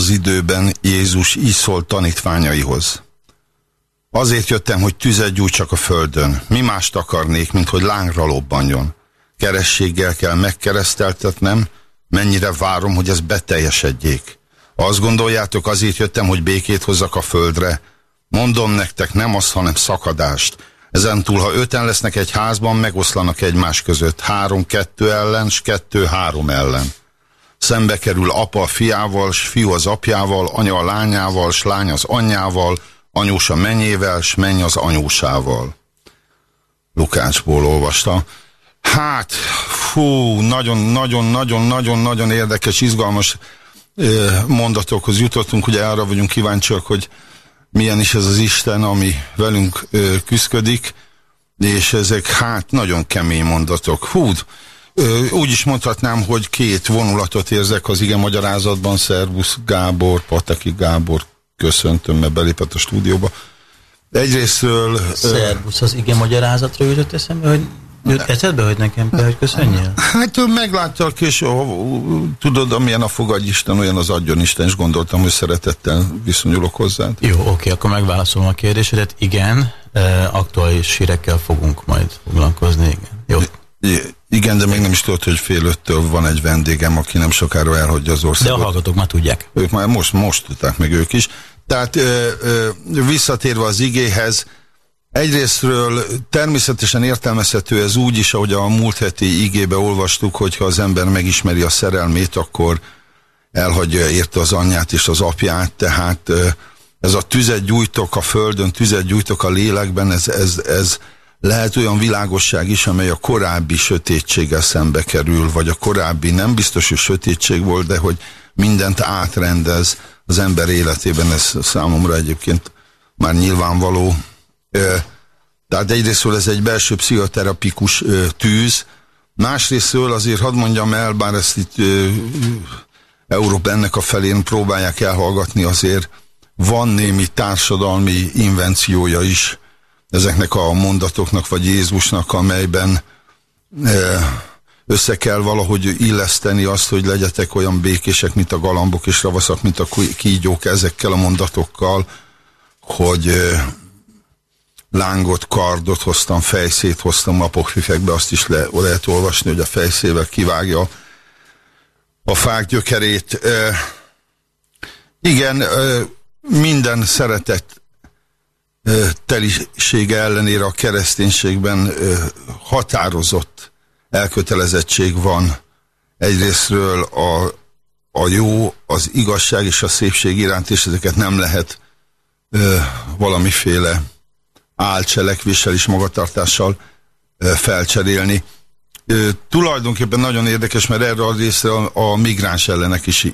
az időben Jézus így szólt tanítványaihoz. Azért jöttem, hogy tüzet gyújtsak a földön. Mi mást akarnék, mint hogy lángra lobbanjon. Kerességgel kell megkereszteltetnem, mennyire várom, hogy ez beteljesedjék. Azt gondoljátok, azért jöttem, hogy békét hozzak a földre? Mondom nektek, nem az, hanem szakadást. Ezentúl, ha öten lesznek egy házban, megoszlanak egymás között. Három-kettő ellen, s kettő-három ellen. Szembe kerül apa fiával, s fiú az apjával, anya a lányával, s lány az anyjával, anyós a menyével, s menny az anyósával. Lukácsból olvasta. Hát, fú, nagyon-nagyon-nagyon-nagyon-nagyon érdekes, izgalmas mondatokhoz jutottunk, ugye arra vagyunk kíváncsiak, hogy milyen is ez az Isten, ami velünk küzdik, és ezek hát nagyon kemény mondatok. Hú, ö, úgy is mondhatnám, hogy két vonulatot érzek az igen magyarázatban, Szervusz Gábor, Pataki Gábor, köszöntöm, mert belépett a stúdióba. Egyrésztről... Szervusz, az igen magyarázatra jutott eszembe, hogy Jött eszedbe, hogy nekem kell, hogy köszönjél? Hát megláttalak, és ó, tudod, amilyen a fogadj Isten, olyan az adjon Isten, és gondoltam, hogy szeretettel viszonyulok hozzád. Jó, oké, akkor megválaszolom a kérdésedet. Igen, aktuális hírekkel fogunk majd foglalkozni, igen. Jó. Igen, de még nem is tudod, hogy fél öttől van egy vendégem, aki nem sokára elhagyja az országot. De a hallgatók már tudják. Ők már most, most tudták meg ők is. Tehát ö, ö, visszatérve az igéhez, Egyrésztről természetesen értelmezhető ez úgy is, ahogy a múlt heti igébe olvastuk, hogyha az ember megismeri a szerelmét, akkor elhagyja érte az anyját és az apját, tehát ez a tüzet gyújtok a földön, tüzet gyújtok a lélekben, ez, ez, ez lehet olyan világosság is, amely a korábbi sötétséggel szembe kerül, vagy a korábbi nem biztos, hogy sötétség volt, de hogy mindent átrendez az ember életében, ez számomra egyébként már nyilvánvaló, tehát egyrésztről ez egy belső pszichoterapikus tűz, másrésztről azért hadd mondjam el, bár ezt itt Európa ennek a felén próbálják elhallgatni, azért van némi társadalmi invenciója is ezeknek a mondatoknak, vagy Jézusnak, amelyben össze kell valahogy illeszteni azt, hogy legyetek olyan békések, mint a galambok, és ravaszak, mint a kígyók ezekkel a mondatokkal, hogy lángot, kardot hoztam, fejszét hoztam apokfifekbe, azt is le, lehet olvasni, hogy a fejszével kivágja a fák gyökerét. E, igen, minden szeretet e, telisége ellenére a kereszténységben határozott elkötelezettség van egyrésztről a, a jó, az igazság és a szépség iránt, és ezeket nem lehet valamiféle álcselekvéssel és magatartással felcserélni. Tulajdonképpen nagyon érdekes, mert erre a részre a, a migráns ellenek is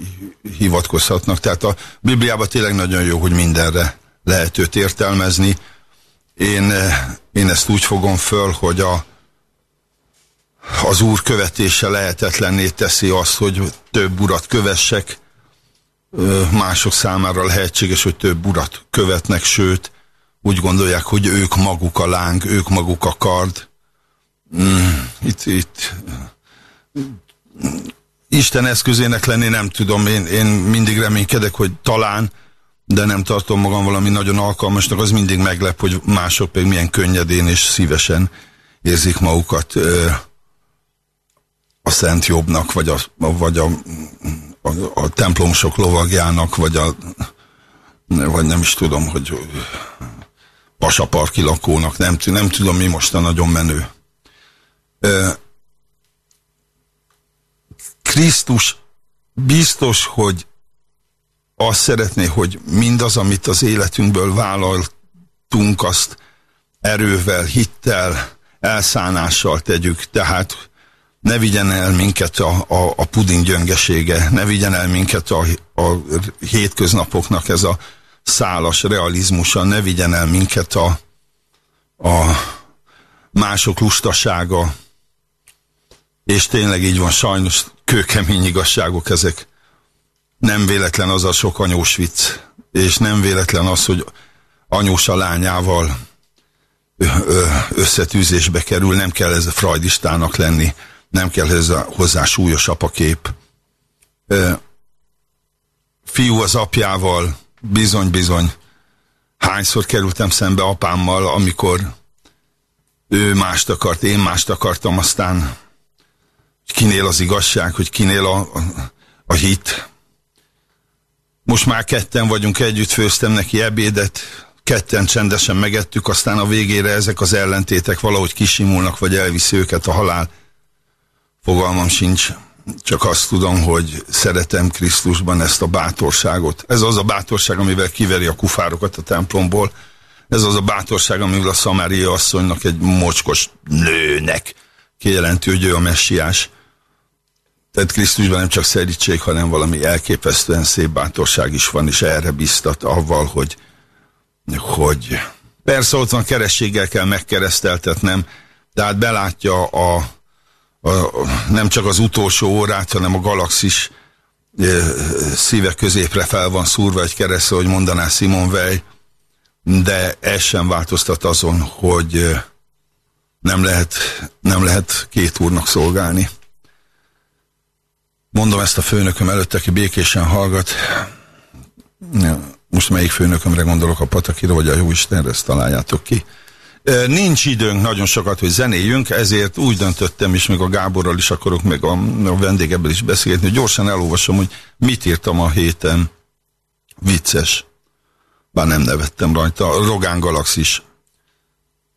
hivatkozhatnak. Tehát a Bibliában tényleg nagyon jó, hogy mindenre lehet őt értelmezni. Én, én ezt úgy fogom föl, hogy a, az úr követése lehetetlenné teszi azt, hogy több urat kövessek, mások számára lehetséges, hogy több urat követnek, sőt, úgy gondolják, hogy ők maguk a láng, ők maguk a kard. Mm, itt, itt Isten eszközének lenni nem tudom, én, én mindig reménykedek, hogy talán, de nem tartom magam valami nagyon alkalmasnak, az mindig meglep, hogy mások pedig milyen könnyedén és szívesen érzik magukat ö, a Szent Jobbnak, vagy a, vagy a, a, a templomsok lovagjának, vagy a vagy nem is tudom, hogy pasaparki lakónak, nem, nem tudom mi most a nagyon menő. Krisztus biztos, hogy azt szeretné, hogy mindaz, amit az életünkből vállaltunk, azt erővel, hittel, elszánással tegyük. Tehát ne vigyen el minket a, a, a puding gyöngesége, ne vigyen el minket a, a hétköznapoknak ez a szálas realizmusa ne vigyen el minket a, a mások lustasága, és tényleg így van, sajnos kőkemény igazságok ezek. Nem véletlen az a sok anyós vicc, és nem véletlen az, hogy anyós a lányával összetűzésbe kerül, nem kell ez a freudistának lenni, nem kell ez hozzá súlyos apakép fiú az apjával, bizony-bizony. Hányszor kerültem szembe apámmal, amikor ő mást akart, én mást akartam, aztán kinél az igazság, hogy kinél a, a, a hit. Most már ketten vagyunk együtt, főztem neki ebédet, ketten csendesen megettük, aztán a végére ezek az ellentétek valahogy kisimulnak, vagy elviszi őket a halál. Fogalmam sincs, csak azt tudom, hogy szeretem Krisztusban ezt a bátorságot. Ez az a bátorság, amivel kiveri a kufárokat a templomból. Ez az a bátorság, amivel a Szamária asszonynak egy mocskos nőnek kijelenti, hogy ő a messiás. Tehát Krisztusban nem csak szerítség, hanem valami elképesztően szép bátorság is van, és erre biztat avval, hogy, hogy persze ott van kerességgel kell megkereszteltetnem, tehát belátja a, a, nem csak az utolsó órát, hanem a galaxis szíve középre fel van szúrva egy kereszt, hogy mondaná Simon Weil, de ez sem változtat azon, hogy nem lehet, nem lehet két úrnak szolgálni. Mondom ezt a főnököm előtt, aki békésen hallgat. Most melyik főnökömre gondolok, a Patakira vagy a Jóistenre, ezt találjátok ki. Nincs időnk nagyon sokat, hogy zenéljünk, ezért úgy döntöttem, és még a Gáborral is akarok, meg a, a vendégebbel is beszélgetni, hogy gyorsan elolvasom, hogy mit írtam a héten. Vicces. Bár nem nevettem rajta. Rogán Galaxis.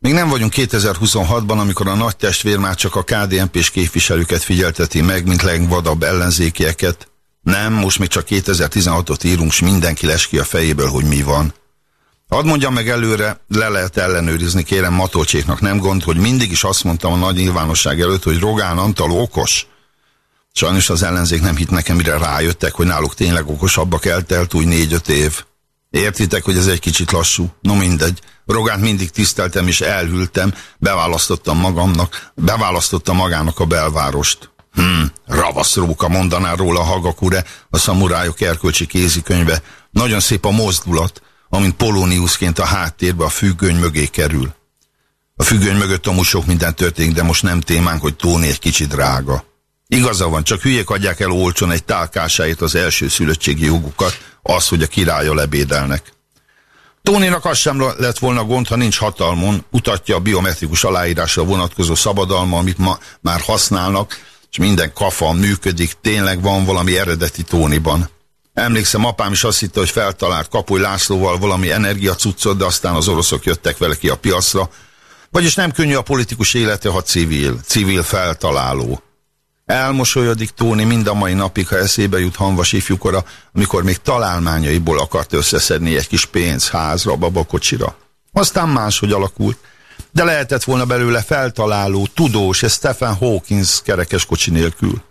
Még nem vagyunk 2026-ban, amikor a nagy testvér már csak a KDNP-s képviselőket figyelteti meg, mint legvadabb ellenzékieket. Nem, most még csak 2016-ot írunk, és mindenki les a fejéből, hogy mi van. Hadd mondjam meg előre, le lehet ellenőrizni, kérem Matolcséknak nem gond, hogy mindig is azt mondtam a nagy nyilvánosság előtt, hogy Rogán Antal okos. Sajnos az ellenzék nem hitt nekem, mire rájöttek, hogy náluk tényleg okosabbak eltelt úgy négy-öt év. Értitek, hogy ez egy kicsit lassú? No mindegy. Rogánt mindig tiszteltem és elhűltem, beválasztottam magamnak, beválasztottam magának a belvárost. Hm, ravaszróka mondaná róla a Hagakure, a szamurájok erkölcsi kézikönyve. Nagyon szép a mozdulat, amint Polóniuszként a háttérbe a függöny mögé kerül. A függöny mögött amúgy sok minden történik, de most nem témánk, hogy Tóni egy kicsit drága. Igaza van, csak hülyék adják el olcsón egy tálkásáért az első szülöttségi jogukat, az, hogy a királya lebédelnek. Tóninak az sem lett volna gond, ha nincs hatalmon, utatja a biometrikus aláírásra vonatkozó szabadalma, amit ma már használnak, és minden kafa működik, tényleg van valami eredeti Tóniban. Emlékszem, apám is azt hitte, hogy feltalált Kapuly Lászlóval valami energiacuccot, de aztán az oroszok jöttek vele ki a piacra. Vagyis nem könnyű a politikus élete, ha civil, civil feltaláló. Elmosolyodik Tóni mind a mai napig, ha eszébe jut Hanvas ifjúkora, amikor még találmányaiból akart összeszedni egy kis pénz házra, babakocsira. Aztán máshogy alakult. De lehetett volna belőle feltaláló, tudós, ez Stephen Hawkins kerekeskocsi nélkül.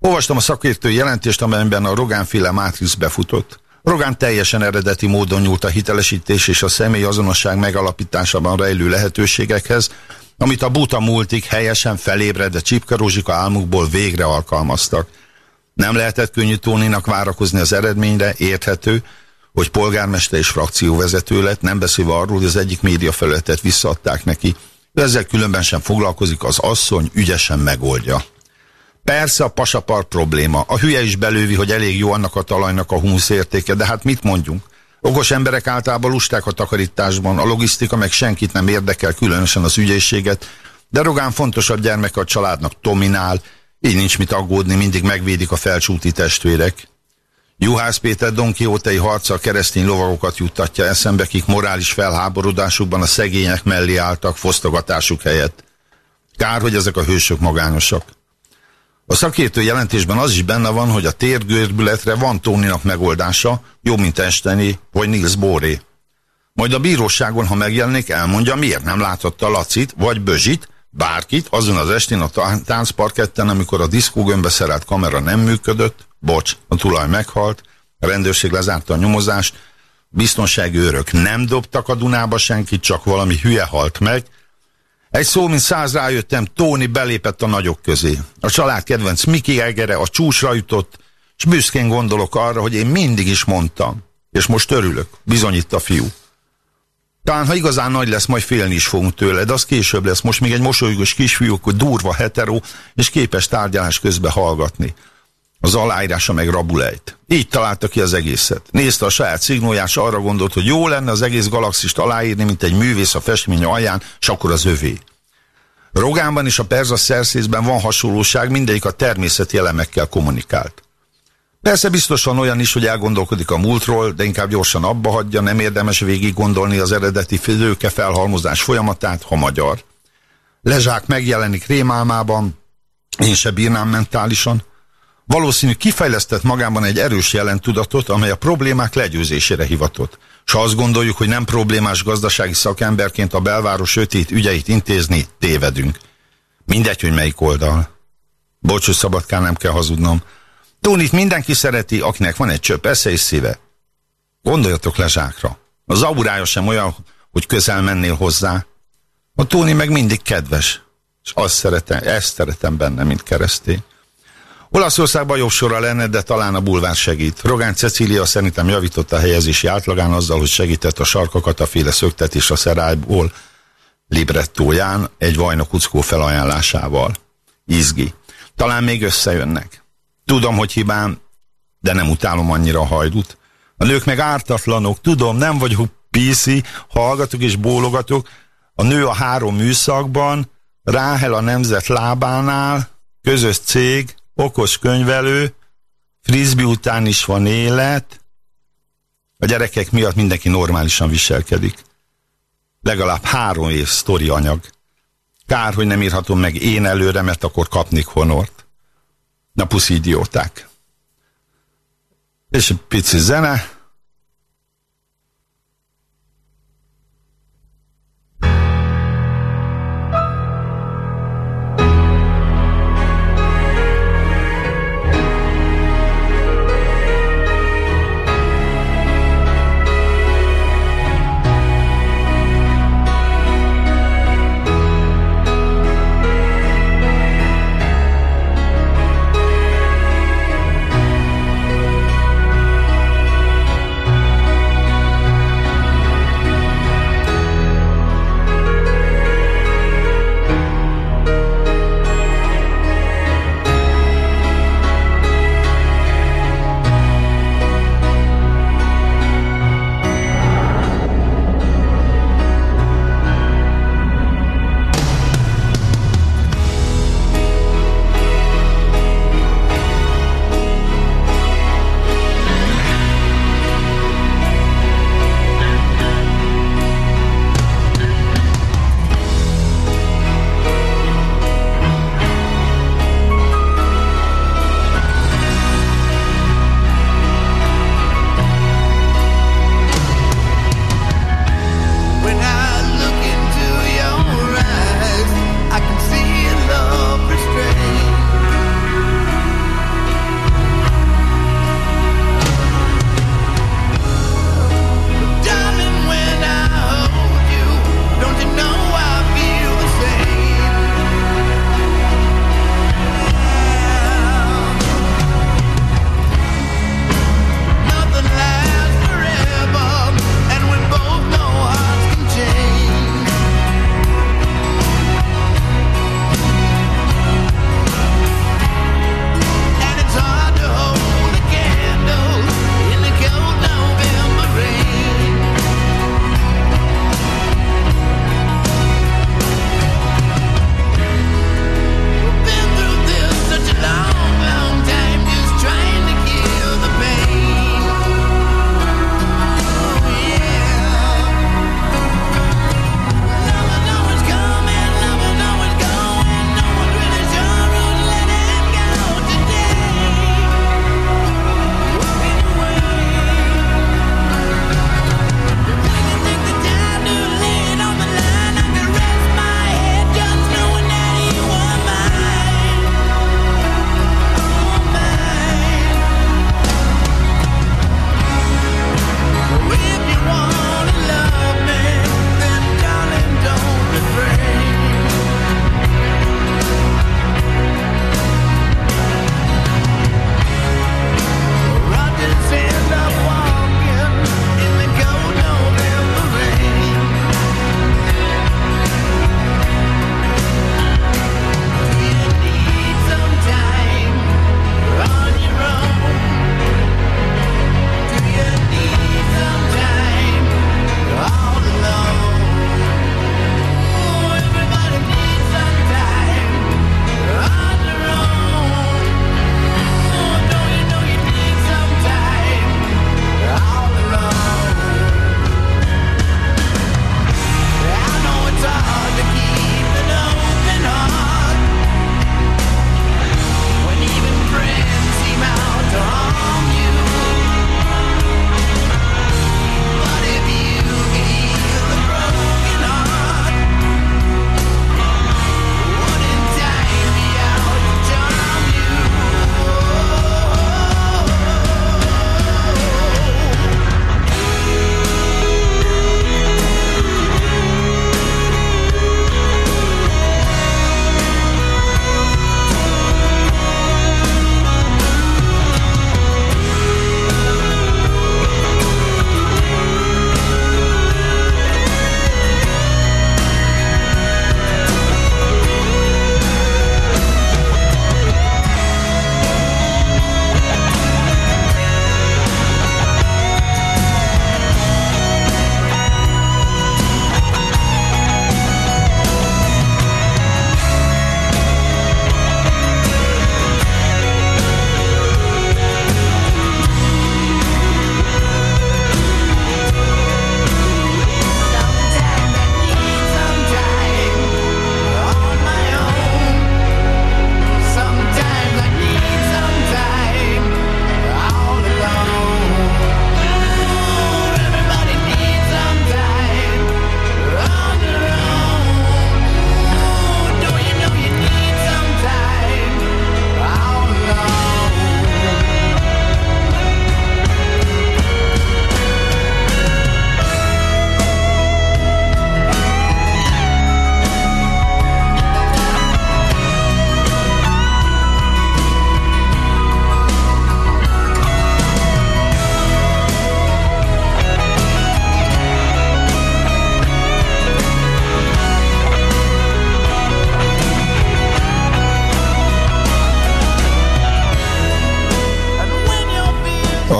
Olvastam a szakértő jelentést, amelyben a Rogán-féle Matrix befutott. Rogán teljesen eredeti módon nyúlt a hitelesítés és a személy azonosság megalapításában rejlő lehetőségekhez, amit a buta múltig helyesen felébredett Csipka Rózsika álmukból végre alkalmaztak. Nem lehetett könnyű Tóninak várakozni az eredményre, érthető, hogy polgármester és frakcióvezető lett, nem beszélve arról, hogy az egyik média felületet visszaadták neki, de ezzel különben sem foglalkozik, az asszony ügyesen megoldja. Persze a pasapart probléma. A hülye is belővi, hogy elég jó annak a talajnak a humusz értéke, de hát mit mondjunk? Okos emberek általában lusták a takarításban, a logisztika meg senkit nem érdekel, különösen az ügyészséget, de Rogán fontosabb gyermek a családnak Tominál, így nincs mit aggódni, mindig megvédik a felcsúti testvérek. Juhász Péter Don Quixote-i harca a keresztény lovagokat juttatja eszembe, kik morális felháborodásukban a szegények mellé álltak fosztogatásuk helyett. Kár, hogy ezek a hősök magányosak. A szakértő jelentésben az is benne van, hogy a térgörbületre van Tóninak megoldása, jobb, mint Esteni vagy Nils Bóré. Majd a bíróságon, ha megjelenik, elmondja, miért nem láthatta Lacit vagy Bözsit, bárkit, azon az estén a táncparketten, amikor a diszkógömbbe szerelt kamera nem működött, bocs, a tulaj meghalt, a rendőrség lezárta a nyomozást, biztonsági őrök nem dobtak a Dunába senkit, csak valami hülye halt meg, egy szó, mint száz rájöttem, Tóni belépett a nagyok közé. A család kedvenc Miki Egere a csúcsra jutott, és büszkén gondolok arra, hogy én mindig is mondtam. És most örülök, bizonyít a fiú. Talán, ha igazán nagy lesz, majd félni is fogunk tőle, de az később lesz. Most még egy mosolygós kisfiú, hogy durva hetero, és képes tárgyalás közben hallgatni. Az aláírása meg rabulejt. Így találta ki az egészet. Nézte a saját szignóját, és arra gondolt, hogy jó lenne az egész galaxist aláírni, mint egy művész a festmény alján, és akkor az övé. Rogánban és a perza szerszészben van hasonlóság, mindegyik a természeti elemekkel kommunikált. Persze biztosan olyan is, hogy elgondolkodik a múltról, de inkább gyorsan abba hagyja, nem érdemes végig gondolni az eredeti főzőke felhalmozás folyamatát, ha magyar. Lezsák megjelenik rémálmában, én se bírnám mentálisan. Valószínű kifejlesztett magában egy erős jelentudatot, amely a problémák legyőzésére hivatott. S ha azt gondoljuk, hogy nem problémás gazdasági szakemberként a belváros sötét ügyeit intézni, tévedünk. Mindegy, hogy melyik oldal. Bocs, hogy szabadkán nem kell hazudnom. Tónit mindenki szereti, akinek van egy csöpp esze és szíve. Gondoljatok le zsákra. Az aurája sem olyan, hogy közel mennél hozzá. A Tóni meg mindig kedves. És azt szeretem, ezt szeretem benne, mint keresztény. Olaszországban jobb sora lenne, de talán a bulvár segít. Rogán Cecília szerintem javította a helyezési átlagán azzal, hogy segített a sarkakat a féle szöktetés a szerájból librettóján egy vajnokuckó felajánlásával. Izgi. Talán még összejönnek. Tudom, hogy hibám, de nem utálom annyira a hajdut. A nők meg ártatlanok, tudom, nem vagyok PC, hallgatok és bólogatok. A nő a három műszakban, Ráhel a nemzet lábánál, közös cég, okos könyvelő, frisbee után is van élet, a gyerekek miatt mindenki normálisan viselkedik. Legalább három év sztori anyag. Kár, hogy nem írhatom meg én előre, mert akkor kapnik honort. Na puszi idióták. És egy pici zene.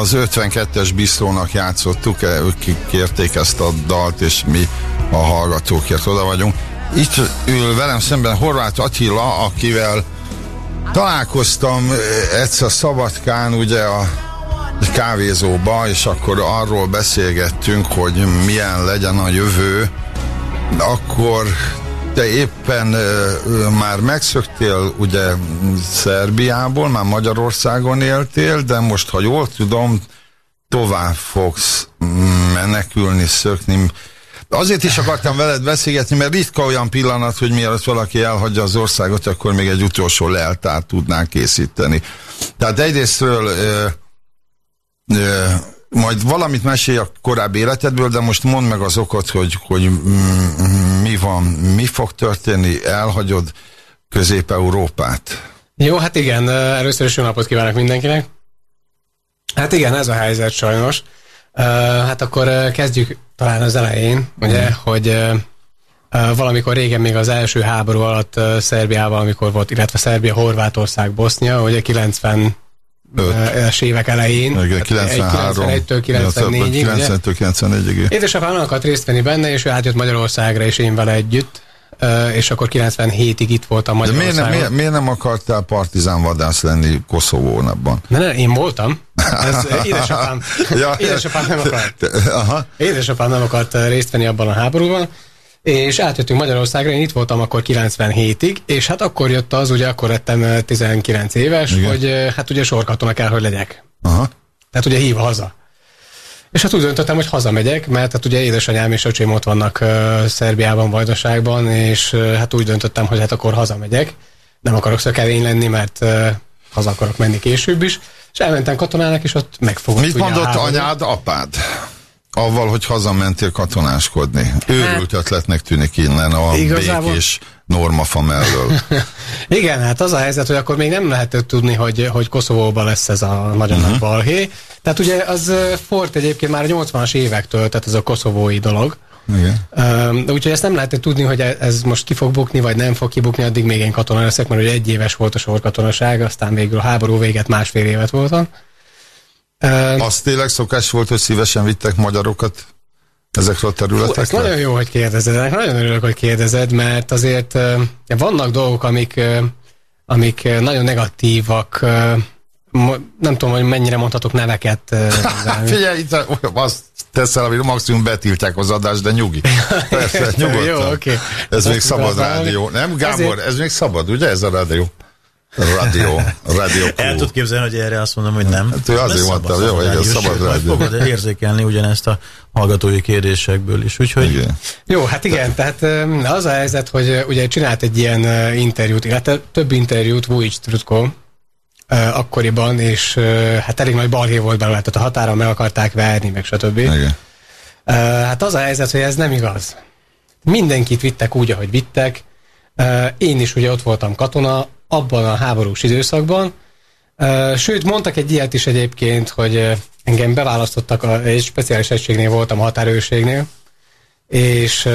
Az 52-es Bistrónak játszottuk, ők kérték ezt a dalt, és mi a hallgatókért oda vagyunk. Itt ül velem szemben Horváth Attila, akivel találkoztam egyszer Szabadkán, ugye a kávézóba, és akkor arról beszélgettünk, hogy milyen legyen a jövő, akkor te éppen uh, már megszöktél ugye Szerbiából, már Magyarországon éltél, de most, ha jól tudom, tovább fogsz menekülni, szökni. Azért is akartam veled beszélgetni, mert ritka olyan pillanat, hogy mielőtt valaki elhagyja az országot, akkor még egy utolsó leltárt tudnánk készíteni. Tehát egyrésztről uh, uh, majd valamit mesélj a korábbi életedből, de most mondd meg az okot, hogy, hogy mi van, mi fog történni, elhagyod Közép-Európát. Jó, hát igen, először is jó napot kívánok mindenkinek. Hát igen, ez a helyzet sajnos. Hát akkor kezdjük talán az elején, ugye, mm. hogy valamikor régen még az első háború alatt Szerbiával, amikor volt, illetve Szerbia, Horvátország, Bosznia, ugye 90 es évek elején. 93. 91-től 94-ig. 90-től 94-ig. Édesapám akart részt venni benne, és ő átjött Magyarországra, és én vele együtt. És akkor 97-ig itt voltam Magyarországon. De miért, miért, miért nem akartál partizán vadász lenni Koszovónabban? Ne, ne, én voltam. Ez édesapám, ja, édesapám nem akart. Aha. Édesapám nem akart részt venni abban a háborúban és átjöttünk Magyarországra, én itt voltam akkor 97-ig, és hát akkor jött az, ugye akkor lettem 19 éves, Igen. hogy hát ugye sorkatona kell, hogy legyek. Aha. Tehát ugye hív haza. És hát úgy döntöttem, hogy hazamegyek, mert hát ugye édesanyám és öcsém ott vannak uh, Szerbiában, Vajdaságban, és uh, hát úgy döntöttem, hogy hát akkor hazamegyek. Nem akarok szökevény lenni, mert uh, haza akarok menni később is. És elmentem katonának, és ott megfogott. Mit mondott anyád, apád? Avval, hogy hazamentél katonáskodni. Őrült hát, ötletnek tűnik innen a igazából... békés normafa mellől. Igen, hát az a helyzet, hogy akkor még nem lehetett tudni, hogy, hogy Koszovóban lesz ez a nagyon uh-huh. nagy balhé. Tehát ugye az Fort egyébként már a 80-as évektől, tehát ez a koszovói dolog. Igen. Uh, úgyhogy ezt nem lehetett tudni, hogy e- ez most ki fog bukni, vagy nem fog kibukni, addig még én katona leszek, mert ugye egy éves volt a sorkatonaság, aztán végül a háború véget másfél évet voltam. Az tényleg szokás volt, hogy szívesen vittek magyarokat ezekről a területekről? Hú, nagyon jó, hogy kérdezed. Nagyon örülök, hogy kérdezed, mert azért vannak dolgok, amik, amik nagyon negatívak. Nem tudom, hogy mennyire mondhatok neveket. Figyelj, itt azt teszel, amit maximum betiltják az adást, de nyugi. Persze, nyugodtan. jó, okay. Ez még szabad rádió. Nem, Gábor, Ezért... ez még szabad, ugye ez a rádió? Rádió, rádió El tud képzelni, hogy erre azt mondom, hogy nem. Hát ő azért mondta, jó, hogy ez szabad rádió. Fogod érzékelni ugyanezt a hallgatói kérdésekből is, úgyhogy... Igen. Jó, hát igen, tehát az a helyzet, hogy ugye csinált egy ilyen interjút, illetve több interjút Vujic Trutko, akkoriban, és hát elég nagy balhé volt belőle, tehát a határon meg akarták verni, meg stb. Igen. Hát az a helyzet, hogy ez nem igaz. Mindenkit vittek úgy, ahogy vittek. Én is ugye ott voltam katona, abban a háborús időszakban. Sőt, mondtak egy ilyet is egyébként, hogy engem beválasztottak, egy speciális egységnél voltam a határőrségnél, és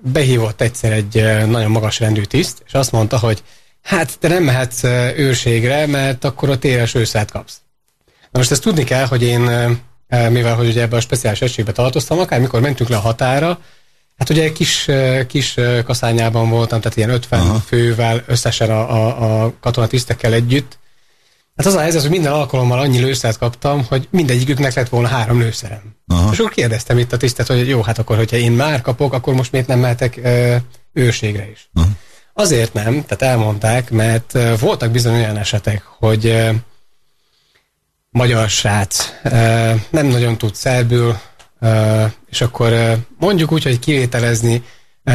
behívott egyszer egy nagyon magas rendű tiszt, és azt mondta, hogy hát te nem mehetsz őrségre, mert akkor a téres őszát kapsz. Na most ezt tudni kell, hogy én, mivel hogy ugye ebben a speciális egységbe tartoztam, akár mikor mentünk le a határa, Hát ugye kis, kis kaszányában voltam, tehát ilyen 50 Aha. fővel összesen a, a, a katonatisztekkel együtt. Hát az a helyzet, hogy minden alkalommal annyi lőszert kaptam, hogy mindegyiküknek lett volna három lőszerem. Aha. És akkor kérdeztem itt a tisztet, hogy jó, hát akkor, hogyha én már kapok, akkor most miért nem mehetek ö, őrségre is? Aha. Azért nem, tehát elmondták, mert voltak bizony olyan esetek, hogy ö, magyar srác ö, nem nagyon tud szerbül, és akkor mondjuk úgy, hogy kivételezni,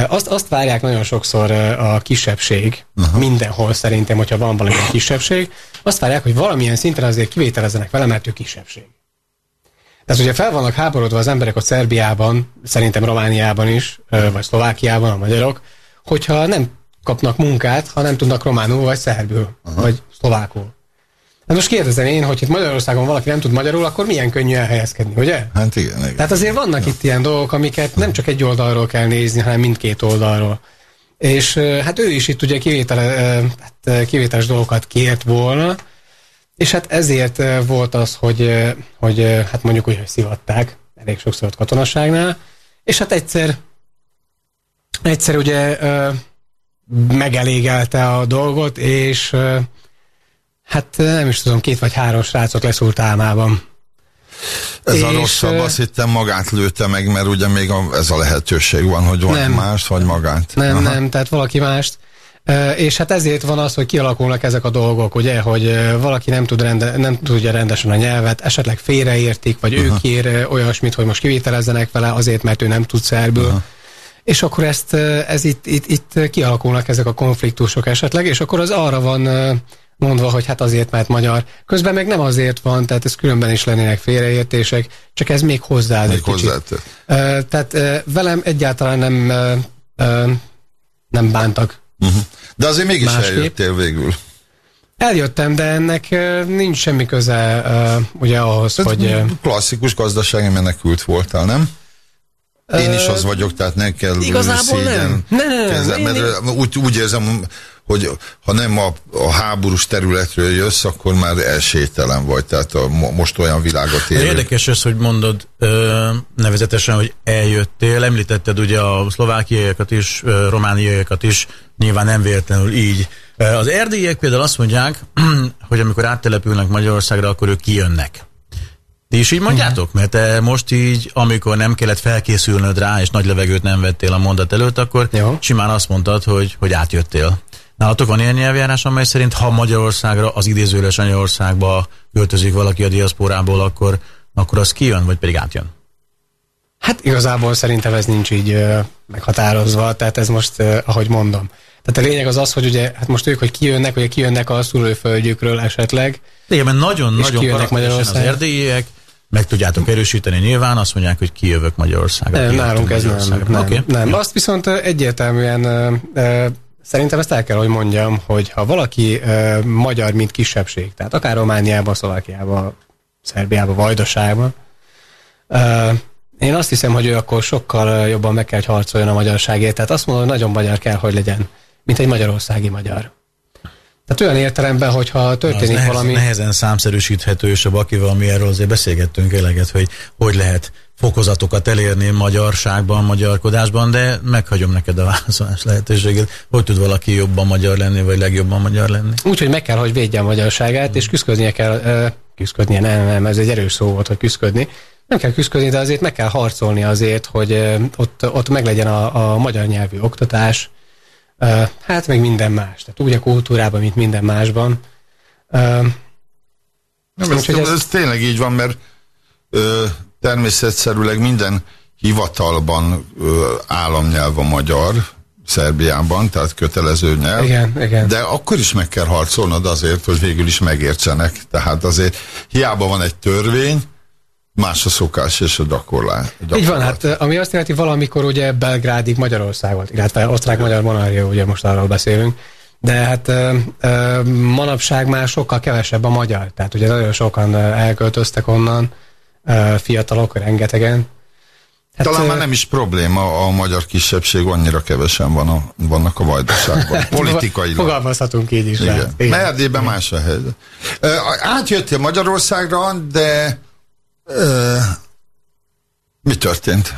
azt, azt várják nagyon sokszor a kisebbség, Aha. mindenhol szerintem, hogyha van valamilyen kisebbség, azt várják, hogy valamilyen szinten azért kivételezzenek vele, mert ő kisebbség. Tehát ugye fel vannak háborodva az emberek a Szerbiában, szerintem Romániában is, vagy Szlovákiában a magyarok, hogyha nem kapnak munkát, ha nem tudnak románul, vagy szerbül, Aha. vagy szlovákul. Hát most kérdezem én, hogy itt Magyarországon valaki nem tud magyarul, akkor milyen könnyű elhelyezkedni, ugye? Hát igen. igen. Tehát azért vannak ja. itt ilyen dolgok, amiket nem csak egy oldalról kell nézni, hanem mindkét oldalról. És hát ő is itt ugye kivétele, hát kivételes dolgokat kért volna, és hát ezért volt az, hogy, hogy hát mondjuk úgy, hogy szivatták, elég sokszor ott katonaságnál, és hát egyszer egyszer ugye megelégelte a dolgot, és hát nem is tudom, két vagy három srácot leszúrt álmában. Ez és, a rosszabb, azt hittem magát lőtte meg, mert ugye még a, ez a lehetőség van, hogy vagy nem, más, vagy magát. Nem, Aha. nem, tehát valaki mást. És hát ezért van az, hogy kialakulnak ezek a dolgok, ugye, hogy valaki nem, tud rende, nem tudja rendesen a nyelvet, esetleg félreértik, vagy Aha. ő kér olyasmit, hogy most kivételezzenek vele azért, mert ő nem tud szerből. Aha. És akkor ezt, ez itt, itt, itt kialakulnak ezek a konfliktusok esetleg, és akkor az arra van mondva, hogy hát azért, mert magyar. Közben meg nem azért van, tehát ez különben is lennének félreértések, csak ez még hozzá. Még hozzá. Tehát velem egyáltalán nem, nem bántak Uh-huh. De azért mégis Másképp. eljöttél végül. Eljöttem, de ennek nincs semmi köze ugye ahhoz, Ez hogy... Klasszikus gazdasági menekült voltál, nem? Én is az vagyok, tehát ne kell Igazából szégyen nem. Nem, nem, nem. Mert én... úgy, úgy érzem, hogy ha nem a, a háborús területről jössz, akkor már elsételen vagy, tehát a, most olyan világot él. Érdekes ez, hogy mondod ö, nevezetesen, hogy eljöttél, említetted ugye a szlovákiaiakat is, ö, romániaiakat is, nyilván nem véletlenül így. Az erdélyiek például azt mondják, hogy amikor áttelepülnek Magyarországra, akkor ők kijönnek. Ti is így mondjátok? Mert te most így, amikor nem kellett felkészülnöd rá, és nagy levegőt nem vettél a mondat előtt, akkor Jó. simán azt mondtad, hogy, hogy átjöttél. Nálatok van ilyen nyelvjárás, amely szerint ha Magyarországra, az idézőles anyaországba költözik valaki a diaszporából, akkor, akkor az kijön, vagy pedig átjön? Hát igazából szerintem ez nincs így ö, meghatározva, tehát ez most, ö, ahogy mondom. Tehát a lényeg az az, hogy ugye, hát most ők, hogy kijönnek, vagy kijönnek a szülőföldjükről esetleg. Igen, mert nagyon-nagyon nagyon az erdélyiek, meg tudjátok erősíteni nyilván, azt mondják, hogy kijövök Magyarországra. Nem, nálunk ez nem. Nem, okay. nem. Azt viszont egyértelműen Szerintem ezt el kell, hogy mondjam, hogy ha valaki uh, magyar, mint kisebbség, tehát akár Romániában, Szlovákiában, Szerbiában, Vajdaságban, uh, én azt hiszem, hogy ő akkor sokkal jobban meg kell, hogy harcoljon a magyarságért. Tehát azt mondom, hogy nagyon magyar kell, hogy legyen, mint egy magyarországi magyar. Tehát olyan értelemben, hogyha történik nehez, valami... Nehezen számszerűsíthető, és a Bakival mi erről azért beszélgettünk eleget, hogy hogy lehet fokozatokat elérni magyarságban, magyarkodásban, de meghagyom neked a válaszolás lehetőséget. Hogy tud valaki jobban magyar lenni, vagy legjobban magyar lenni? Úgy, hogy meg kell, hogy védje a magyarságát, és küzdködnie kell, küzdködnie, nem, nem, ez egy erős szó volt, hogy küzdködni. Nem kell küzdködni, de azért meg kell harcolni azért, hogy ott, ott meglegyen a, a magyar nyelvű oktatás, hát meg minden más. Tehát úgy a kultúrában, mint minden másban. Nem, ez, ez, ez tényleg így van, mert ö, természetszerűleg minden hivatalban ö, államnyelv a magyar, Szerbiában, tehát kötelező nyelv. Igen, igen. De akkor is meg kell harcolnod azért, hogy végül is megértsenek. Tehát azért hiába van egy törvény, más a szokás és a gyakorlás. Így van, hát ami azt jelenti, valamikor ugye Belgrádig Magyarország volt, illetve osztrák-magyar monarchia, ugye most arról beszélünk, de hát ö, ö, manapság már sokkal kevesebb a magyar, tehát ugye nagyon sokan elköltöztek onnan, fiatalok, rengetegen. Hát, Talán már nem is probléma a magyar kisebbség, annyira kevesen van a, vannak a vajdaságban. Hát, Politikailag. Fogalmazhatunk így is. Igen. Igen. Erdélyben más a helyzet. Átjöttél Magyarországra, de uh, mi történt?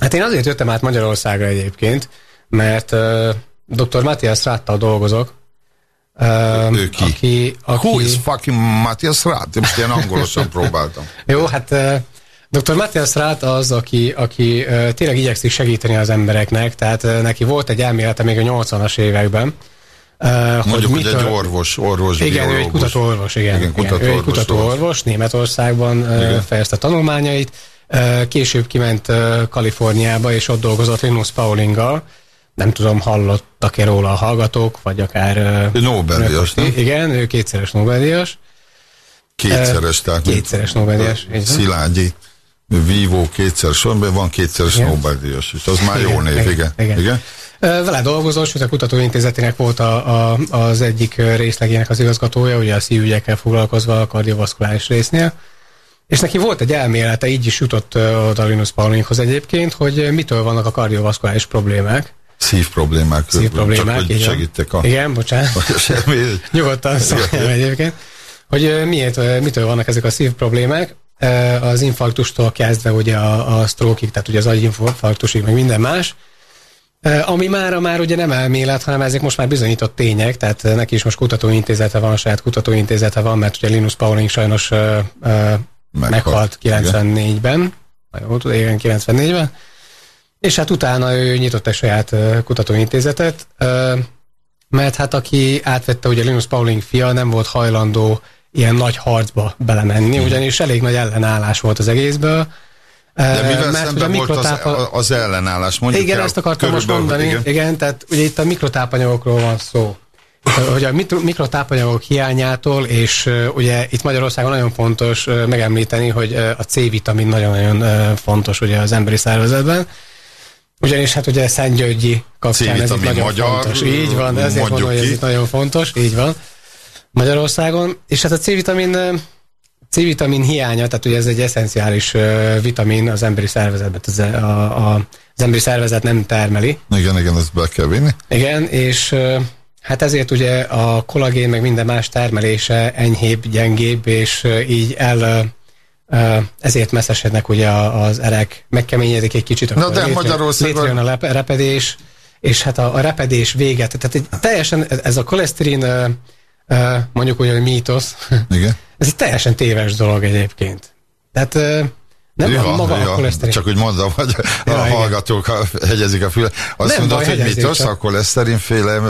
Hát én azért jöttem át Magyarországra egyébként, mert uh, dr. Matthias Ráttal dolgozok, Um, ő ki? Aki, aki... Who is fucking Matthias Rath? Most ilyen angolosan próbáltam. Jó, hát uh, Dr. Matthias Rath az, aki, aki uh, tényleg igyekszik segíteni az embereknek, tehát uh, neki volt egy elmélete még a 80-as években, Uh, Mondjuk, hogy, mitől... egy orvos, orvos, Igen, ő egy kutatóorvos, igen. igen, kutató igen ő egy kutatóorvos, Németországban uh, fejezte tanulmányait, később kiment Kaliforniába, és ott dolgozott Linus Paulinggal, nem tudom, hallottak-e róla a hallgatók, vagy akár... Nobel-díjas, nem? Igen, ő kétszeres Nobel-díjas. Kétszeres, tehát... Kétszeres Nobel-díjas. Szilágyi, Vívó kétszeres, van kétszeres Nobel-díjas is. Az már jó név, igen. igen. igen. igen. Vele dolgozó, sőt a kutatóintézetének volt a, a, az egyik részlegének az igazgatója, ugye a szívügyekkel foglalkozva a kardiovaszkuláris résznél. És neki volt egy elmélete, így is jutott oda Linus Paulinghoz egyébként, hogy mitől vannak a kardiovaszkuláris problémák. Szív problémák. Szív problémák, csak, hogy segítek a... Igen, bocsánat. Semmi. Nyugodtan szóljam egyébként. hogy miért, mitől vannak ezek a szív problémák. Az infarktustól kezdve ugye a, a stroke tehát ugye az agyinfarktusig, meg minden más. Ami mára már ugye nem elmélet, hanem ezek most már bizonyított tények, tehát neki is most kutatóintézete van, saját kutatóintézete van, mert ugye Linus Pauling sajnos uh, meghalt, meghalt 94-ben, jó, igen, 94-ben, és hát utána ő nyitott egy saját kutatóintézetet, mert hát aki átvette, ugye Linus Pauling fia nem volt hajlandó ilyen nagy harcba belemenni, ugyanis elég nagy ellenállás volt az egészből, de mivel mert szemben volt az, az ellenállás? Mondjuk igen, ezt akartam most mondani. Igen. igen, tehát ugye itt a mikrotápanyagokról van szó. Hogy a mikrotápanyagok hiányától, és ugye itt Magyarországon nagyon fontos megemlíteni, hogy a C-vitamin nagyon-nagyon fontos ugye az emberi szervezetben. Ugyanis hát ugye Szent Györgyi kapcsán ez itt nagyon magyar, fontos. Így van, ezért mondom, hogy ez itt nagyon fontos. Így van. Magyarországon. És hát a C-vitamin C-vitamin hiánya, tehát ugye ez egy eszenciális vitamin az emberi szervezetben, az, a, a, az emberi szervezet nem termeli. Igen, igen, ezt be kell vinni. Igen, és hát ezért ugye a kollagén meg minden más termelése enyhébb, gyengébb, és így el ezért messzesednek ugye az erek, megkeményedik egy kicsit. Na de létrejön, Magyarországon... Létrejön a repedés, és hát a, a repedés véget, tehát egy, teljesen ez a koleszterin mondjuk úgy, hogy mítosz. Igen. Ez egy teljesen téves dolog egyébként. Tehát nem ja, maga ja, a koleszterin. Csak úgy mondom, hogy ja, a hallgatók hegyezik a füle. Azt nem mondod, baj, hogy mit az a koleszterinféle,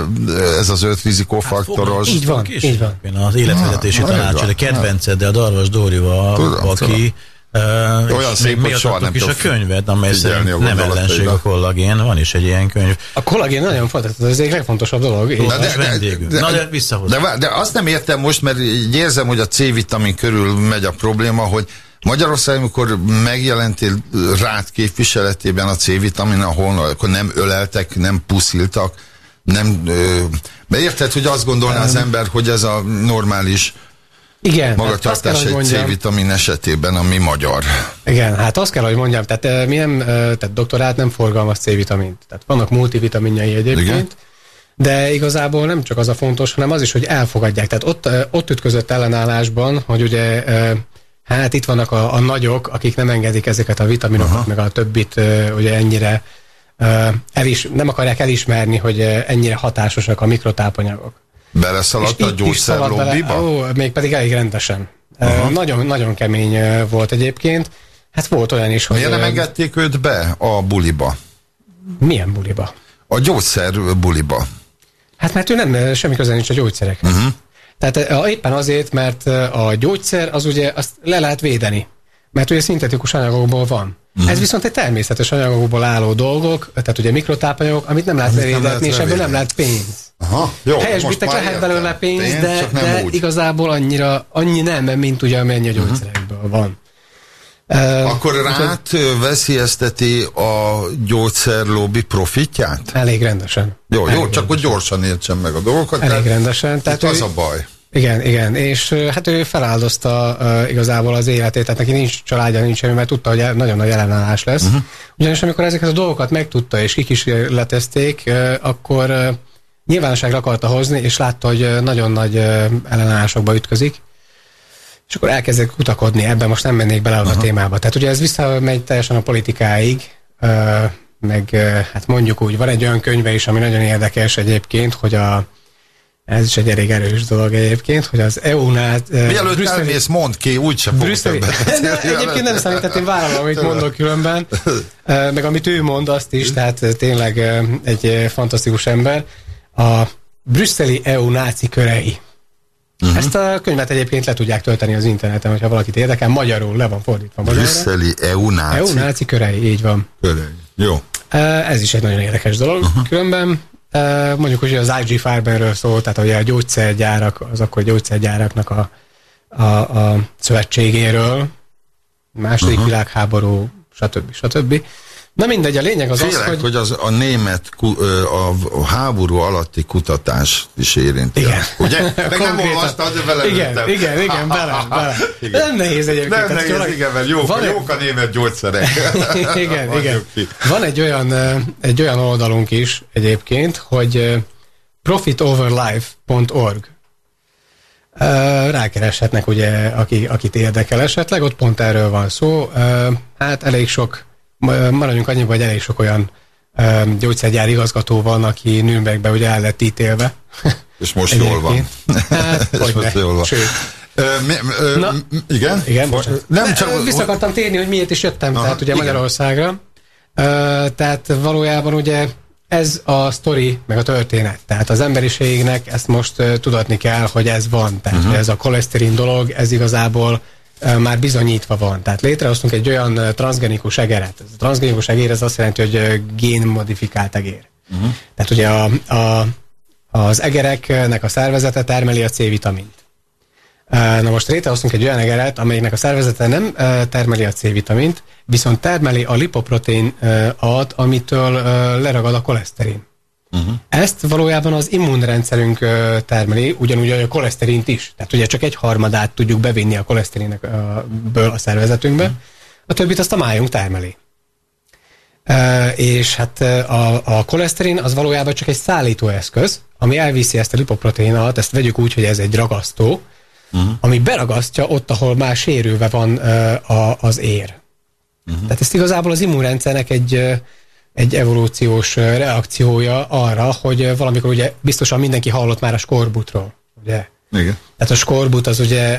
ez az öt rizikófaktoros. Hát, így van, így van. Az életvezetési tanács, a kedvenced, a Darvas Dórival, aki tudom Uh, Olyan szép, hogy soha nem is a könyvet, amely szerint nem ellenség a kollagén, van is egy ilyen könyv. A kollagén nagyon fontos, ez egyik legfontosabb dolog. Na de, de, de, Na de visszahoz. De, de azt nem értem most, mert érzem, hogy a C-vitamin körül megy a probléma, hogy Magyarországon, amikor megjelentél rád képviseletében a C-vitamin, ahol akkor nem öleltek, nem pusziltak, nem... Ö, mert érted, hogy azt gondolná az ember, hogy ez a normális igen, magatartás hát egy C-vitamin esetében, ami magyar. Igen, hát azt kell, hogy mondjam, tehát mi nem, tehát doktorát nem forgalmaz C-vitamint. Tehát vannak multivitaminjai egyébként, Igen? de igazából nem csak az a fontos, hanem az is, hogy elfogadják. Tehát ott, ott ütközött ellenállásban, hogy ugye hát itt vannak a, a nagyok, akik nem engedik ezeket a vitaminokat, Aha. meg a többit ugye ennyire elis, nem akarják elismerni, hogy ennyire hatásosak a mikrotápanyagok. Beleszaladt a gyógyszerlobbiba? Ó, még pedig elég rendesen. Uh, nagyon, nagyon kemény volt egyébként. Hát volt olyan is, hogy... Miért nem engedték őt be a buliba? Milyen buliba? A gyógyszer buliba. Hát mert ő nem, semmi köze nincs a gyógyszerekhez. Uh-huh. Tehát éppen azért, mert a gyógyszer az ugye azt le lehet védeni. Mert ugye szintetikus anyagokból van. Uh-huh. Ez viszont egy természetes anyagokból álló dolgok, tehát ugye mikrotápanyagok, amit nem lehet levédetni, és ebből nem lehet pénz. Aha, jó, Helyesbitek lehet belőle pénz, pénz de, de igazából annyira, annyi nem, mint ugye amennyi a mhm. gyógyszerekből uh-huh. van. Uh, Akkor rát uh, veszélyezteti a gyógyszerlobbi profitját? Elég rendesen. Jó, elég jó, rendesen. csak hogy gyorsan értsem meg a dolgokat. Elég rendesen. Tehát ő, az a baj. Igen, igen, és hát ő feláldozta uh, igazából az életét, tehát neki nincs családja, nincs semmi, mert tudta, hogy nagyon nagy ellenállás lesz. Uh-huh. Ugyanis amikor ezeket a dolgokat megtudta és kikísérletezték, uh, akkor uh, nyilvánosságra akarta hozni, és látta, hogy nagyon nagy ellenállásokba ütközik, és akkor elkezdett kutakodni, ebben most nem mennék bele a témába. Tehát ugye ez visszamegy teljesen a politikáig, meg hát mondjuk úgy, van egy olyan könyve is, ami nagyon érdekes egyébként, hogy a ez is egy elég erős dolog egyébként, hogy az EU-nál... Mielőtt brüsszeli, elmész, mondd ki, úgyse brüsszeli, Egyébként nem számít, tehát én vállalom, amit mondok különben, meg amit ő mond, azt is, tehát tényleg egy fantasztikus ember a brüsszeli EU náci körei. Uh-huh. Ezt a könyvet egyébként le tudják tölteni az interneten, hogyha valakit érdekel. Magyarul le van fordítva. Brüsszeli EU náci. EU náci körei, így van. Körei. Jó. Ez is egy nagyon érdekes dolog. Uh-huh. Különben mondjuk, hogy az IG Farbenről szól, tehát ugye a gyógyszergyárak, az akkor gyógyszergyáraknak a, a, a szövetségéről, második uh-huh. világháború, stb. stb. Na mindegy, a lényeg az Félek, az, hogy... hogy az, a német a háború alatti kutatás is érinti. Igen. Ugye? Meg nem olvastad, de vele Igen, ültem. igen, igen, bele, bele. Igen. Nem nehéz egyébként. Nem nehéz, valaki... igen, mert jók, van jók a német gyógyszerek. igen, igen. Ki. Van egy olyan, egy olyan oldalunk is egyébként, hogy profitoverlife.org Rákereshetnek, ugye, aki, akit érdekel esetleg, ott pont erről van szó. Hát elég sok, maradjunk annyiban, hogy elég sok olyan gyógyszergyár igazgató van, aki Nürnbergbe ugye el lett ítélve. És most jól van. Hát, most jól van. Sőt. Ö, mi, ö, Na, igen? Igen. Nem csak... Vissza akartam térni, hogy miért is jöttem, Aha, tehát ugye igen. Magyarországra. Ö, tehát valójában ugye ez a sztori, meg a történet. Tehát az emberiségnek ezt most tudatni kell, hogy ez van. Tehát uh-huh. ez a koleszterin dolog, ez igazából már bizonyítva van. Tehát létrehoztunk egy olyan transgenikus egeret. A transgenikus egér ez azt jelenti, hogy génmodifikált egér. Uh-huh. Tehát ugye a, a, az egereknek a szervezete termeli a C-vitamint. Na most létrehoztunk egy olyan egeret, amelynek a szervezete nem termeli a C-vitamint, viszont termeli a lipoprotein ad, amitől leragad a koleszterin. Uh-huh. Ezt valójában az immunrendszerünk termeli, ugyanúgy a koleszterint is. Tehát ugye csak egy harmadát tudjuk bevinni a koleszterinből a szervezetünkbe, uh-huh. a többit azt a májunk termeli. Uh, és hát a, a koleszterin az valójában csak egy szállítóeszköz, ami elviszi ezt a lipoproteinat, ezt vegyük úgy, hogy ez egy ragasztó, uh-huh. ami beragasztja ott, ahol már sérülve van uh, a, az ér. Uh-huh. Tehát ezt igazából az immunrendszernek egy, egy evolúciós reakciója arra, hogy valamikor ugye biztosan mindenki hallott már a skorbutról, ugye? Igen. Tehát a skorbut az ugye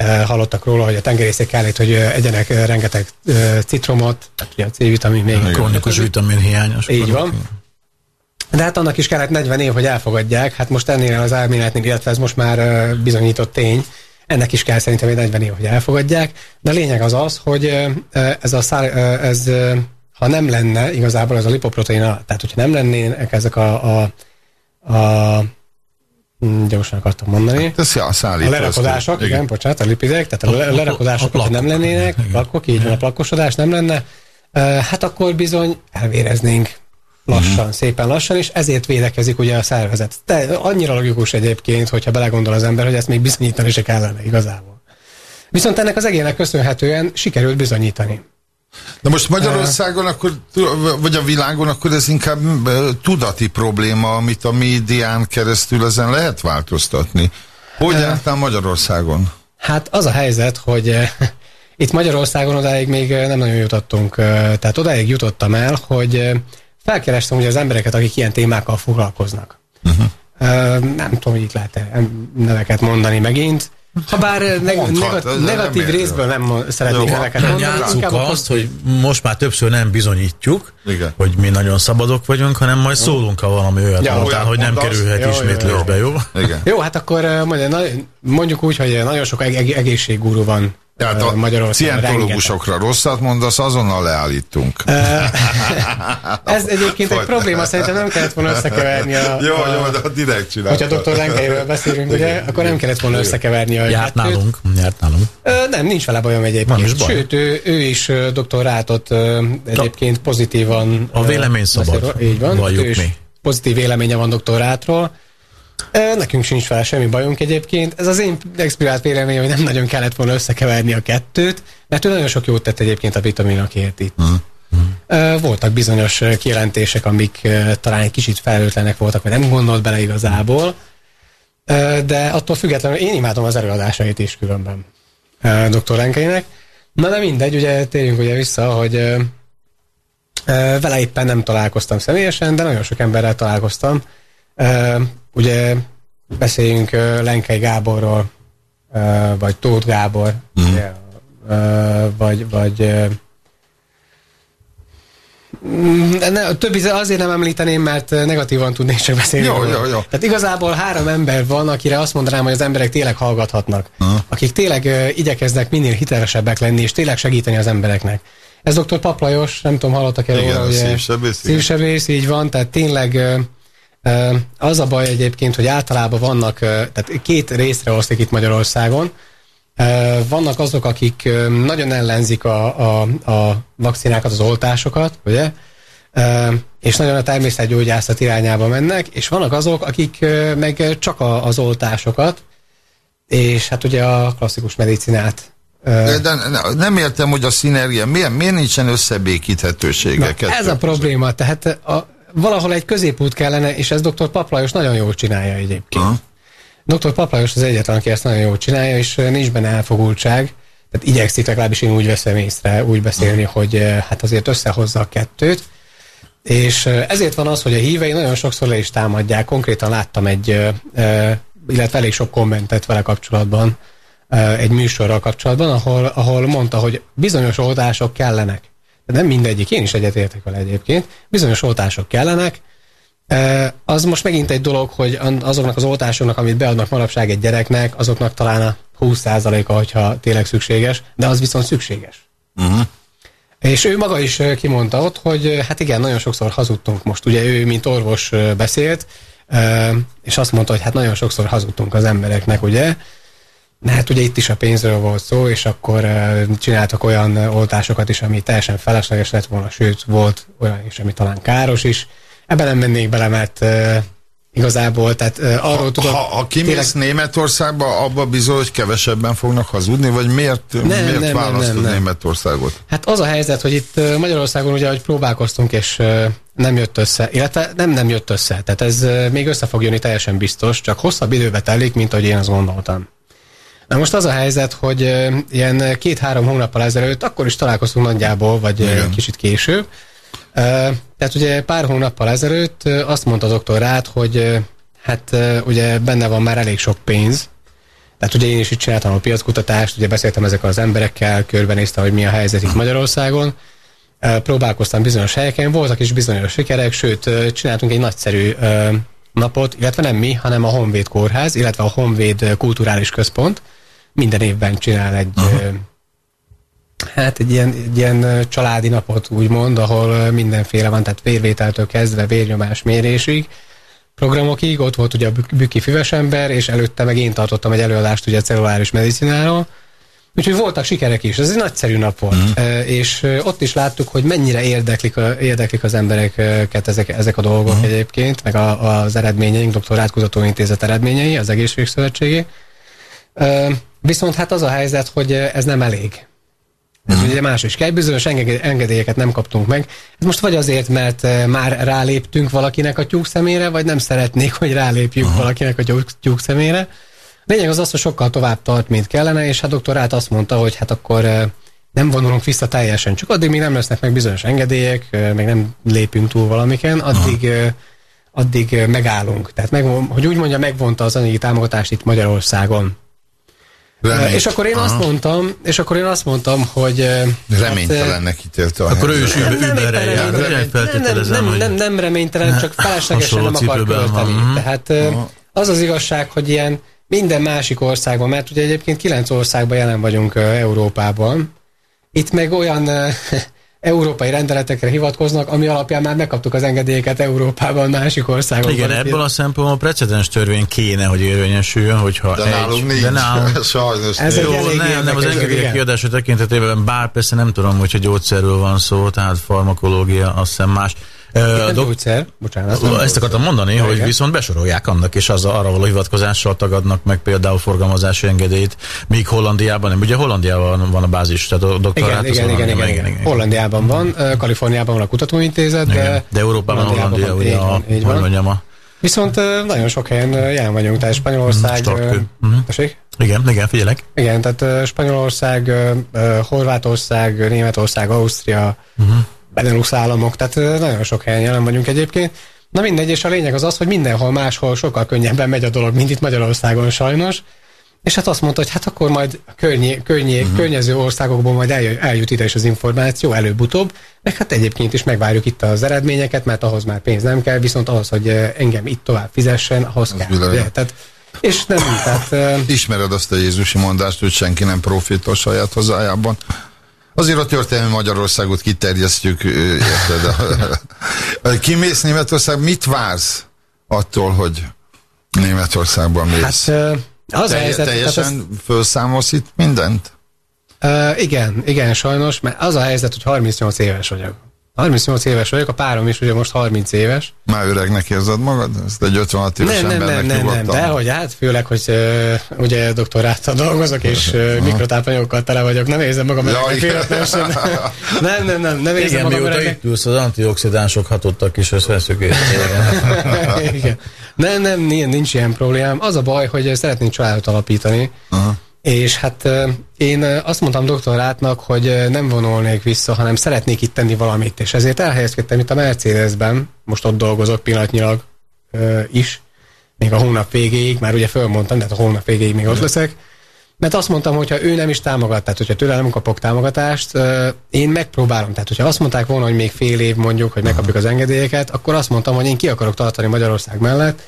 uh, hallottak róla, hogy a tengerészek kellett, hogy egyenek rengeteg uh, citromot, tehát ugye a C-vitamin még. Krónikus vitamin hiányos. Így van. De hát annak is kellett 40 év, hogy elfogadják. Hát most ennél az elméletnél, illetve ez most már bizonyított tény, ennek is kell szerintem egy 40 év, hogy elfogadják. De a lényeg az az, hogy ez a szár, ez, ha nem lenne igazából ez a lipoprotein, tehát hogyha nem lennének ezek a, a, a hm, gyorsan akartam mondani. Hát ez a, a lerakodások, igen. igen, bocsánat, a lipidek, tehát a, a lerakodások, ha nem lennének, plakok, így van, a plakosodás nem lenne, hát akkor bizony elvéreznénk lassan, uh-huh. szépen lassan, és ezért védekezik ugye a szervezet. De annyira logikus egyébként, hogyha belegondol az ember, hogy ezt még bizonyítani se kellene igazából. Viszont ennek az egének köszönhetően sikerült bizonyítani. Na most Magyarországon akkor, vagy a világon akkor ez inkább tudati probléma, amit a médián keresztül ezen lehet változtatni. Hogy jártál Magyarországon? Hát az a helyzet, hogy itt Magyarországon odáig még nem nagyon jutottunk. Tehát odáig jutottam el, hogy felkerestem ugye az embereket, akik ilyen témákkal foglalkoznak. Uh, nem tudom, hogy itt lehet-e neveket mondani megint. Habár neg- Mondhat, neg- negatív nem részből nem szeretnék neveket mondani. Játsszuk azt, hogy most már többször nem bizonyítjuk, Igen. hogy mi nagyon szabadok vagyunk, hanem majd szólunk, ha valami olyat ja, mondtál, hogy nem kerülhet jó, ismétlésbe, jó? Jó, Igen. jó hát akkor mondjuk úgy, hogy nagyon sok egészséggúru van tehát a Magyarországon Szientológusokra rosszat mondasz, azonnal leállítunk. Ez egyébként egy probléma, szerintem nem kellett volna összekeverni a... Jó, a, jó, de direkt csinálta. Hogyha dr. Lenkeiről beszélünk, ugye, akkor nem kellett volna összekeverni a Járt nálunk, járt nálunk. Nem, nincs vele bajom egyébként. Nem is baj. Sőt, ő, ő is doktorátot egyébként pozitívan... A vélemény szabad. Így van. Valljuk mi. Pozitív véleménye van doktorátról Nekünk sincs fel semmi bajunk egyébként. Ez az én expirált véleményem, hogy nem nagyon kellett volna összekeverni a kettőt, mert ő nagyon sok jót tett egyébként a vitaminokért itt. Uh-huh. Voltak bizonyos kijelentések, amik talán egy kicsit felelőtlenek voltak, vagy nem gondolt bele igazából, de attól függetlenül én imádom az előadásait is különben dr. Renkeinek. Na de mindegy, ugye térjünk ugye vissza, hogy vele éppen nem találkoztam személyesen, de nagyon sok emberrel találkoztam, Ugye beszéljünk Lenkei Gáborról, vagy Tóth Gábor, mm. vagy, vagy ne, a többi azért nem említeném, mert negatívan tudnék csak beszélni. Jó, jó, jó. Tehát igazából három ember van, akire azt mondanám, hogy az emberek tényleg hallgathatnak. Uh. Akik tényleg uh, igyekeznek minél hitelesebbek lenni, és tényleg segíteni az embereknek. Ez dr. Paplajos, nem tudom, hallottak el róla, ugye? Szívsebész, így van, tehát tényleg uh, az a baj egyébként, hogy általában vannak, tehát két részre osztik itt Magyarországon. Vannak azok, akik nagyon ellenzik a, a, a vakcinákat, az oltásokat, ugye? És nagyon a természetgyógyászat irányába mennek, és vannak azok, akik meg csak a, az oltásokat, és hát ugye a klasszikus medicinát de, de nem értem, hogy a szinergia, miért, miért nincsen összebékíthetősége? Ez a probléma, tehát a, valahol egy középút kellene, és ez dr. Paplajos nagyon jól csinálja egyébként. Uh-huh. Dr. Paplajos az egyetlen, aki ezt nagyon jól csinálja, és nincs benne elfogultság. Tehát igyekszik legalábbis én úgy veszem észre, úgy beszélni, hogy hát azért összehozza a kettőt. És ezért van az, hogy a hívei nagyon sokszor le is támadják. Konkrétan láttam egy, illetve elég sok kommentet vele kapcsolatban, egy műsorral kapcsolatban, ahol, ahol mondta, hogy bizonyos oldások kellenek. Nem mindegyik, én is egyetértek vele egyébként. Bizonyos oltások kellenek, az most megint egy dolog, hogy azoknak az oltásoknak, amit beadnak manapság egy gyereknek, azoknak talán a 20%-a, hogyha tényleg szükséges, de az viszont szükséges. Uh-huh. És ő maga is kimondta ott, hogy hát igen, nagyon sokszor hazudtunk most. Ugye ő, mint orvos beszélt, és azt mondta, hogy hát nagyon sokszor hazudtunk az embereknek, ugye? Hát ugye itt is a pénzről volt szó, és akkor csináltak olyan oltásokat is, ami teljesen felesleges lett volna, sőt, volt olyan is, ami talán káros is. Ebben nem mennék bele, mert igazából, tehát uh, arról ha, tudom... Ha, ha kimész tényleg... Németországba, abba bizony, hogy kevesebben fognak hazudni, vagy miért, nem, miért nem, választod nem, nem, Németországot? Hát az a helyzet, hogy itt Magyarországon ugye, hogy próbálkoztunk, és uh, nem jött össze, illetve nem nem jött össze, tehát ez uh, még össze fog jönni teljesen biztos, csak hosszabb időbe telik, mint ahogy én azt gondoltam. Na most az a helyzet, hogy ilyen két-három hónappal ezelőtt, akkor is találkoztunk nagyjából, vagy uh, kicsit később, tehát ugye pár hónappal ezelőtt azt mondta a doktor Rád, hogy hát ugye benne van már elég sok pénz, tehát ugye én is itt csináltam a piackutatást, ugye beszéltem ezekkel az emberekkel, körbenéztem, hogy mi a helyzet itt Magyarországon, próbálkoztam bizonyos helyeken, voltak is bizonyos sikerek, sőt, csináltunk egy nagyszerű napot, illetve nem mi, hanem a Honvéd Kórház, illetve a Honvéd Kulturális Központ minden évben csinál egy uh-huh Hát egy ilyen, egy ilyen családi napot úgymond, ahol mindenféle van, tehát vérvételtől kezdve vérnyomás mérésig, programokig, ott volt ugye a Büki Füvesember, és előtte meg én tartottam egy előadást ugye a celluláris medicináról, Úgyhogy voltak sikerek is, ez egy nagyszerű nap volt. Mm. E, és ott is láttuk, hogy mennyire érdeklik, a, érdeklik az embereket ezek, ezek a dolgok mm. egyébként, meg a, az eredményeink, Doktorát Kutatóintézet eredményei, az Egészségszövetségé. E, viszont hát az a helyzet, hogy ez nem elég. Ez uh-huh. ugye más is kell. Bizonyos engedélyeket nem kaptunk meg. Ez most vagy azért, mert eh, már ráléptünk valakinek a tyúk szemére, vagy nem szeretnék, hogy rálépjünk uh-huh. valakinek a tyúk, tyúk szemére. Lényeg az az, hogy sokkal tovább tart, mint kellene, és hát doktorát azt mondta, hogy hát akkor eh, nem vonulunk vissza teljesen, csak addig még nem lesznek meg bizonyos engedélyek, eh, meg nem lépünk túl valamiken, addig, addig megállunk. Tehát, meg, hogy úgy mondja, megvonta az anyagi támogatást itt Magyarországon. Reményt. És akkor én Aha. azt mondtam, és akkor én azt mondtam, hogy... Hát, reménytelennek hát, ítélte a Akkor ő is überre jár, nem, nem, nem, nem reménytelen, csak feleslegesen nem akar költeni. Tehát az az igazság, hogy ilyen minden másik országban, mert ugye egyébként kilenc országban jelen vagyunk Európában, itt meg olyan európai rendeletekre hivatkoznak, ami alapján már megkaptuk az engedélyeket Európában, másik országokban. Igen, ebből a szempontból a precedens törvény kéne, hogy érvényesüljön, hogyha de egy, nálunk nincs. De nálunk, sajnos Ez Jó, nem, nem az engedélyek kiadása tekintetében, bár persze nem tudom, hogyha gyógyszerről van szó, tehát farmakológia, azt hiszem más. Uh, gyógyszer, bocsánat. Ezt gyógyszer. akartam mondani, hogy igen. viszont besorolják annak, és az arra való hivatkozással tagadnak meg például forgalmazási engedélyt, míg Hollandiában nem. Ugye Hollandiában van a bázis, tehát a doktorát. Igen, igen, igen, igen, igen, igen. Hollandiában van, Kaliforniában van a kutatóintézet, de, de Európában, Hollandia, van, ugye, a, van. mondjam, a Viszont nagyon sok helyen jelen vagyunk, tehát Spanyolország... Uh-huh. Igen, igen, figyelek. Igen, tehát Spanyolország, Horvátország, Németország, Ausztria, uh-huh. Benelux államok, tehát nagyon sok helyen jelen vagyunk egyébként. Na mindegy, és a lényeg az az, hogy mindenhol máshol sokkal könnyebben megy a dolog, mint itt Magyarországon sajnos. És hát azt mondta, hogy hát akkor majd környé, környé, uh-huh. környező országokból majd eljut, eljut ide is az információ előbb-utóbb, meg hát egyébként is megvárjuk itt az eredményeket, mert ahhoz már pénz nem kell, viszont ahhoz, hogy engem itt tovább fizessen, ahhoz az kell. Ugye? Tehát, és nem, tehát... Ismered azt a Jézusi mondást, hogy senki nem profita a saját hazájában. Azért a történelmi Magyarországot kiterjesztjük, érted? Kimész Németország, mit vársz attól, hogy Németországban mész? Hát, az Te, helyzet, teljesen az... felszámolsz itt mindent? Uh, igen, igen, sajnos, mert az a helyzet, hogy 38 éves vagyok. 38 éves vagyok, a párom is ugye most 30 éves. Már öregnek érzed magad? Ezt egy 56 éves nem, embernek nem, nem, nem, nem, de hogy hát főleg, hogy uh, ugye doktorátal dolgozok, és uh, mikrotápanyagokkal tele vagyok, nem érzem magam ja, öregnek Nem, nem, nem, nem érzem igen, magam mióta itt ülsz, az antioxidánsok hatottak is, ezt veszük Igen. Nem, nem, nincs ilyen problémám. Az a baj, hogy szeretnénk családot alapítani, Aha. És hát én azt mondtam doktorátnak, hogy nem vonulnék vissza, hanem szeretnék itt tenni valamit, és ezért elhelyezkedtem itt a Mercedesben, most ott dolgozok pillanatnyilag is, még a hónap végéig, már ugye fölmondtam, tehát a hónap végéig még ott leszek, mert azt mondtam, hogy ha ő nem is támogat, tehát hogyha tőle nem kapok támogatást, én megpróbálom. Tehát, hogyha azt mondták volna, hogy még fél év mondjuk, hogy megkapjuk az engedélyeket, akkor azt mondtam, hogy én ki akarok tartani Magyarország mellett,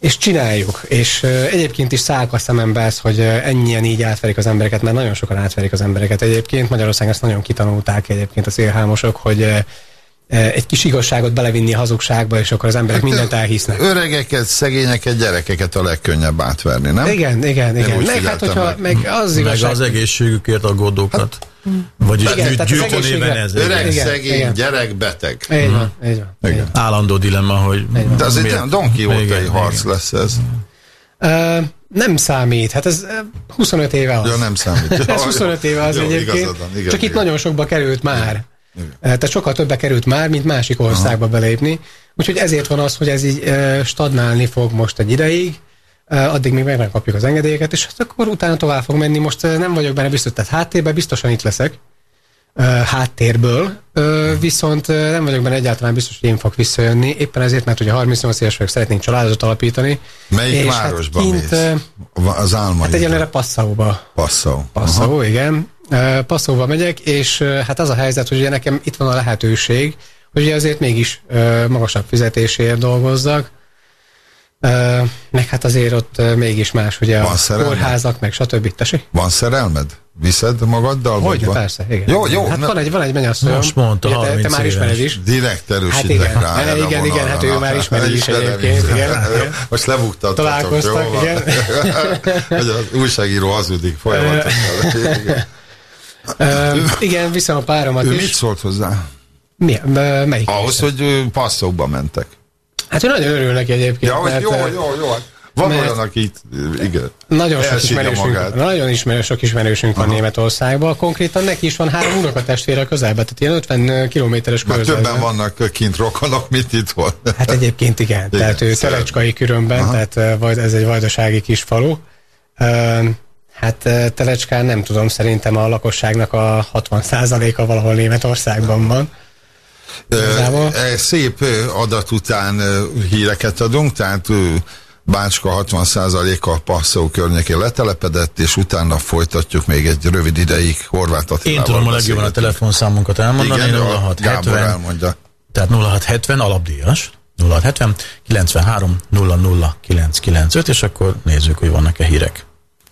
és csináljuk. És egyébként is szállk a szemembe ez, hogy ennyien így átverik az embereket, mert nagyon sokan átverik az embereket egyébként. Magyarországon ezt nagyon kitanulták egyébként a szélhámosok, hogy egy kis igazságot belevinni a hazugságba, és akkor az emberek hát, mindent elhisznek. Öregeket, szegényeket, gyerekeket a legkönnyebb átverni, nem? Igen, igen, igen. Meg hát, hogyha meg az igazság... Meg az egészségükért aggódókat. Hát, Vagyis igen, gyűjtő ez. Öreg, igen, szegény, igen. gyerek, beteg. Így van, így van. Igen. Állandó dilemma, hogy... De az egy Don Quixote-i harc igen. lesz ez. Uh, nem számít, hát ez 25 éve az. Ja, nem számít. ez 25 éve az jó, egyébként. Igazadon, igaz, Csak igaz. itt nagyon sokba került már. Igen. Tehát sokkal többe került már, mint másik országba Aha. belépni. Úgyhogy ezért van az, hogy ez így stagnálni fog most egy ideig, addig még megkapjuk az engedélyeket, és akkor utána tovább fog menni. Most nem vagyok benne biztos, tehát háttérben biztosan itt leszek, háttérből, viszont nem vagyok benne egyáltalán biztos, hogy én fog visszajönni, éppen ezért, mert ugye 38 éves vagyok, szeretnénk családot alapítani. Melyik és hát városban hát kint, mész? Az álmai. Hát egyelőre Passauba. Passau. Passau, igen. Passzóba megyek, és hát az a helyzet, hogy ugye nekem itt van a lehetőség, hogy ugye azért mégis magasabb fizetésért dolgozzak, meg hát azért ott mégis más, ugye van a szerelmed? kórházak, meg stb. Tesi? Van szerelmed? Viszed magaddal? Hogy, vagy persze, igen. Jó, jó. Hát ne... van egy, van egy mennyasszonyom. Most mondta, ugye, te, te már ismered is. Direkt erősítek hát rá. Igen, igen, igen, hát ő már ismeri is egyébként. Igen, Most lebuktatok. Találkoztak, igen. Hogy az újságíró hazudik folyamatosan. igen, viszem a páromat ő is. mit szólt hozzá? Mi, melyik? Ahhoz, hogy passzokba mentek. Hát ő nagyon örül neki egyébként. Ja, mert, jó, jó, jó. Hát van mert olyan, aki igen. Nagyon sok ismerősünk, magát. nagyon ismerős, sok ismerősünk van Aha. Németországban. Konkrétan neki is van három unokatestvére közelben, tehát ilyen 50 kilométeres körülbelül. többen vannak kint rokonok, mint itt volt. Hát egyébként igen. igen tehát ő telecskai körömben, Aha. tehát ez egy vajdasági kis falu. Hát Telecskán nem tudom, szerintem a lakosságnak a 60%-a valahol Németországban van. E, szép adat után híreket adunk, tehát Bácska 60%-a Passzó környékén letelepedett, és utána folytatjuk még egy rövid ideig Horváth Attilával. Én tudom a legjobban a telefonszámunkat elmondani, Igen, 0670, elmondja. Tehát 0670 alapdíjas, 0670 93 00 995, és akkor nézzük, hogy vannak-e hírek.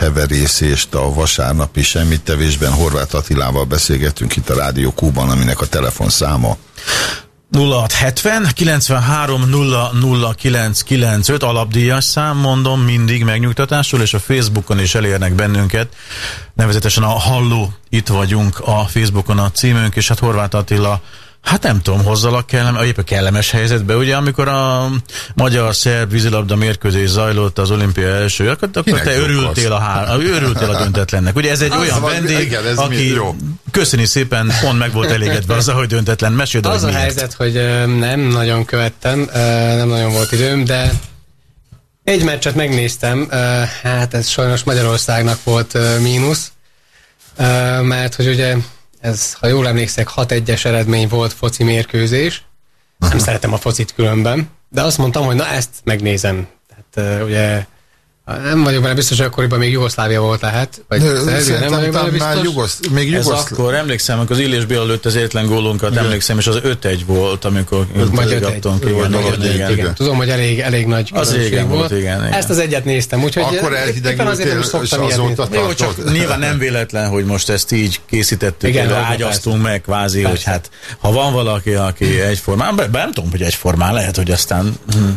heverészést a vasárnapi semmit tevésben Horváth Attilával beszélgettünk itt a Rádió Kúban, aminek a telefonszáma 0670 93 00 995 alapdíjas szám, mondom, mindig megnyugtatásul, és a Facebookon is elérnek bennünket. Nevezetesen a Halló, itt vagyunk a Facebookon a címünk, és hát Horváth Attila Hát nem tudom, hozzalak kellem, épp a kellemes helyzetbe, ugye, amikor a magyar-szerb vízilabda mérkőzés zajlott az olimpia első, akkor, akkor te örültél a, há, örültél a döntetlennek. Ugye ez egy az olyan van, vendég, igen, ez aki jó. köszöni szépen, pont meg volt elégedve az, hogy döntetlen. Meséld, az hogy a helyzet, hogy nem nagyon követtem, nem nagyon volt időm, de egy meccset megnéztem, hát ez sajnos Magyarországnak volt mínusz, mert hogy ugye ez, ha jól emlékszek, 6-1-es eredmény volt foci mérkőzés. Nem szeretem a focit különben, de azt mondtam, hogy na ezt megnézem. Tehát ugye nem vagyok benne biztos, hogy akkoriban még Jugoszlávia volt lehet. Vagy Szerbia, nem vagyok benne biztos. Jugosz, még Jugoszl... Ez akkor emlékszem, amikor az Illés Béla lőtt az étlen gólunkat, igen. emlékszem, és az 5-1 volt, amikor kaptunk. Igen, igen, igen, igen, igen. Tudom, hogy elég, elég nagy az régen volt. volt igen, igen. Ezt az egyet néztem, úgyhogy akkor elhidegültél, és azóta Jó, csak nyilván nem véletlen, hogy most ezt így készítettük, igen, ágyaztunk meg kvázi, hogy hát ha van valaki, aki egyformán, nem tudom, hogy egyformán lehet, hogy aztán hm.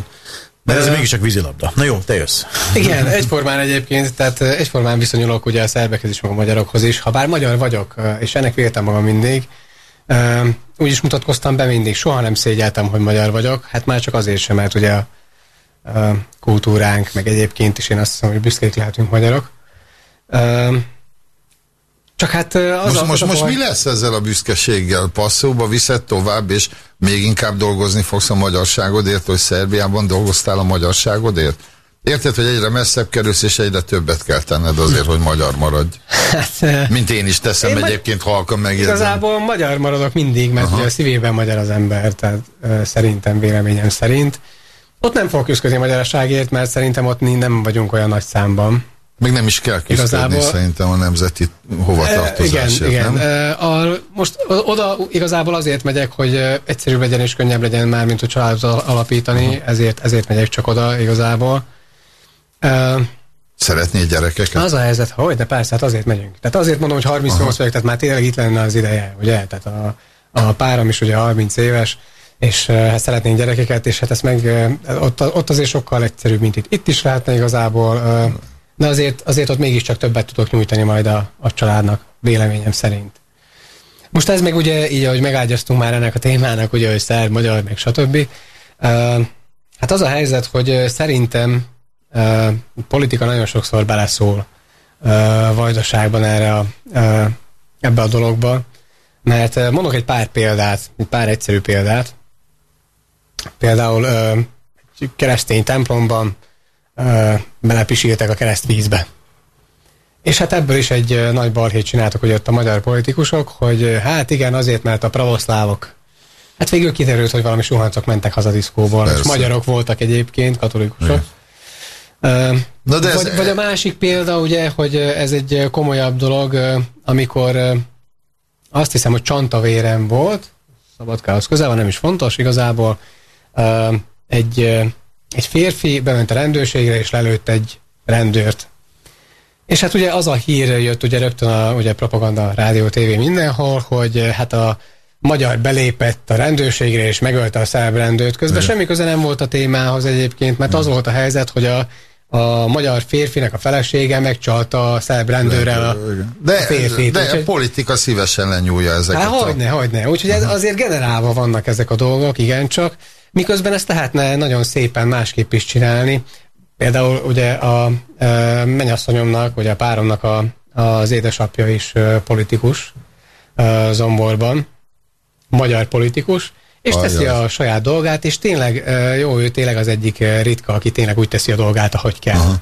De ez mégis csak vízilabda. Na jó, te jössz. Igen, egyformán egyébként, tehát egyformán viszonyulok ugye a szerbekhez is, meg a magyarokhoz is. Ha bár magyar vagyok, és ennek véltem magam mindig, úgy is mutatkoztam be mindig, soha nem szégyeltem, hogy magyar vagyok, hát már csak azért sem, mert ugye a, kultúránk, meg egyébként is én azt hiszem, hogy büszkék lehetünk magyarok. Csak hát az most, a, most, most mi lesz ezzel a büszkeséggel? Passzóba viszed tovább, és még inkább dolgozni fogsz a magyarságodért, hogy Szerbiában dolgoztál a magyarságodért? Érted, hogy egyre messzebb kerülsz, és egyre többet kell tenned azért, hogy magyar maradj? Hát, Mint én is teszem én egyébként halkan megjegyzem. Igazából magyar maradok mindig, mert ugye a szívében magyar az ember, tehát szerintem, véleményem szerint. Ott nem fogok küzdeni a magyarságért, mert szerintem ott nem vagyunk olyan nagy számban. Még nem is kell küzdeni Igazából, szerintem a nemzeti hovatartozásért, igen, igen. nem? A, most oda igazából azért megyek, hogy egyszerűbb legyen és könnyebb legyen már, mint hogy családot alapítani, uh-huh. ezért, ezért megyek csak oda igazából. Szeretnél gyerekeket? Az a helyzet, hogy de persze, hát azért megyünk. Tehát azért mondom, hogy 38 Aha. vagyok, tehát már tényleg itt lenne az ideje, ugye? Tehát a, a párom is ugye 30 éves, és hát szeretnénk gyerekeket, és hát ez meg ott, ott azért sokkal egyszerűbb, mint itt. Itt is lehetne igazából de azért, azért ott mégiscsak többet tudok nyújtani majd a, a családnak, véleményem szerint. Most ez meg ugye így, ahogy megágyaztunk már ennek a témának, ugye, hogy szerb, magyar, meg stb. Uh, hát az a helyzet, hogy szerintem uh, politika nagyon sokszor beleszól uh, vajdaságban erre a, uh, ebbe a dologba, mert uh, mondok egy pár példát, egy pár egyszerű példát. Például uh, keresztény templomban belepisíltek a keresztvízbe. És hát ebből is egy nagy balhét csináltak, hogy ott a magyar politikusok, hogy hát igen, azért, mert a pravoszlávok Hát végül kiderült, hogy valami suhancok mentek hazadiszkóból, és magyarok voltak egyébként, katolikusok. Na de vagy, ez... vagy a másik példa, ugye, hogy ez egy komolyabb dolog, amikor azt hiszem, hogy csantavérem volt, Szabadkához közel van, nem is fontos igazából, egy egy férfi bement a rendőrségre, és lelőtt egy rendőrt. És hát ugye az a hír jött ugye rögtön a ugye propaganda, rádió, tévé mindenhol, hogy eh, hát a magyar belépett a rendőrségre, és megölte a szerb rendőrt. Közben Igen. semmi köze nem volt a témához egyébként, mert az volt a helyzet, hogy a, a magyar férfinek a felesége megcsalta a szerb rendőrrel a, de, a férfit. De úgyhogy, a politika szívesen lenyúlja ezeket. Hát hogyne, hogyne. Úgyhogy ez, azért generálva vannak ezek a dolgok, igencsak. Miközben ezt lehetne nagyon szépen másképp is csinálni. Például ugye a e, mennyasszonyomnak, ugye a páromnak a, az édesapja is e, politikus e, Zomborban, magyar politikus, és Ajaj. teszi a saját dolgát, és tényleg jó, ő tényleg az egyik ritka, aki tényleg úgy teszi a dolgát, ahogy kell. Aha.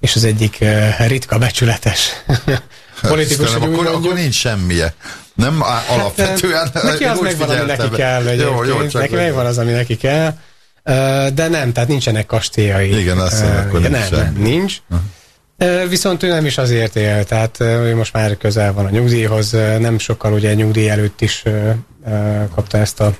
És az egyik ritka becsületes politikus, Istenem, akkor, akkor nincs semmije. Nem alapvetően. Hát, neki az megvan, ami neki kell. Jó, jó, neki megvan az, ami neki kell. De nem, tehát nincsenek kastélyai. Igen, azt mondom, akkor nincs nem, nem, nincs. Viszont ő nem is azért él, tehát ő most már közel van a nyugdíjhoz, nem sokkal ugye nyugdíj előtt is kapta ezt a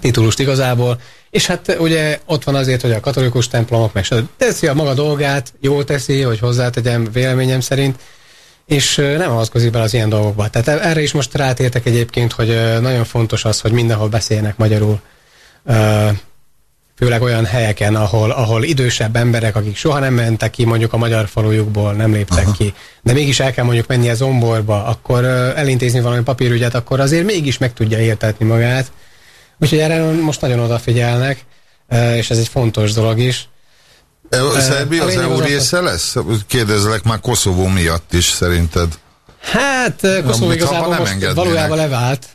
titulust igazából, És hát ugye ott van azért, hogy a katolikus templomok meg teszi a maga dolgát, jól teszi, hogy hozzátegyem véleményem szerint, és nem alkalmazik bele az ilyen dolgokba. Tehát e- erre is most rátértek egyébként, hogy nagyon fontos az, hogy mindenhol beszéljenek magyarul. Főleg olyan helyeken, ahol, ahol idősebb emberek, akik soha nem mentek ki mondjuk a magyar falujukból, nem léptek Aha. ki, de mégis el kell mondjuk menni a zomborba, akkor elintézni valami papírügyet, akkor azért mégis meg tudja értetni magát. Úgyhogy erre most nagyon odafigyelnek, és ez egy fontos dolog is. Szerbia az EU része lesz? Kérdezlek már Koszovó miatt is szerinted. Hát Koszovó Amit igazából nem most valójában levált.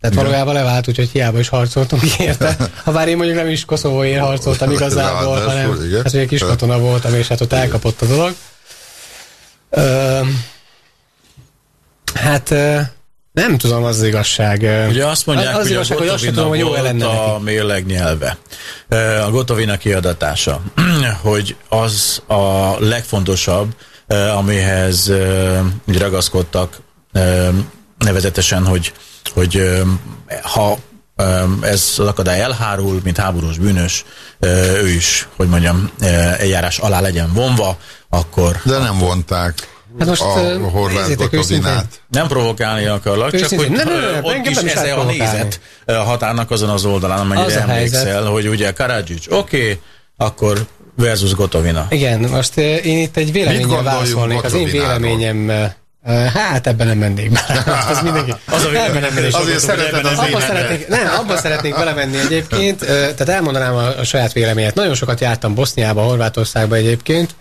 Tehát Igen. valójában levált, úgyhogy hiába is harcoltunk érte. Ha bár én mondjuk nem is Koszovóért harcoltam igazából, Ráadásul, hanem igen. hát ugye kis katona voltam, és hát ott elkapott a dolog. Ö, hát nem tudom, az az igazság. Ugye azt mondják, az, az hogy igazság, a hogy azt sem tudom, hogy jó lenne a neki. mérleg nyelve. A Gotovina kiadatása, hogy az a legfontosabb, amihez ragaszkodtak nevezetesen, hogy, hogy ha ez az akadály elhárul, mint háborús bűnös, ő is, hogy mondjam, eljárás alá legyen vonva, akkor De nem vonták Hát most, a horvát nézzétek Gotovinát. Nem provokálni akarlak, csak Őszintén, hogy nem, nem, nem, ott is nem is ez a nézet a határnak azon az oldalán, amennyire Az emlékszel, helyzet. hogy ugye Karadzsics, oké, okay, akkor versus Gotovina. Igen, most én itt egy gondoljunk válaszolnék. Az én véleményem, hát ebben nem mennék bele. Ez mindenki. Az a ebben nem mennék. Azért szereted az Abban éneket. szeretnék, nem, abban szeretnék belemenni egyébként, tehát elmondanám a, a saját véleményet. Nagyon sokat jártam Boszniába, Horvátországba egyébként.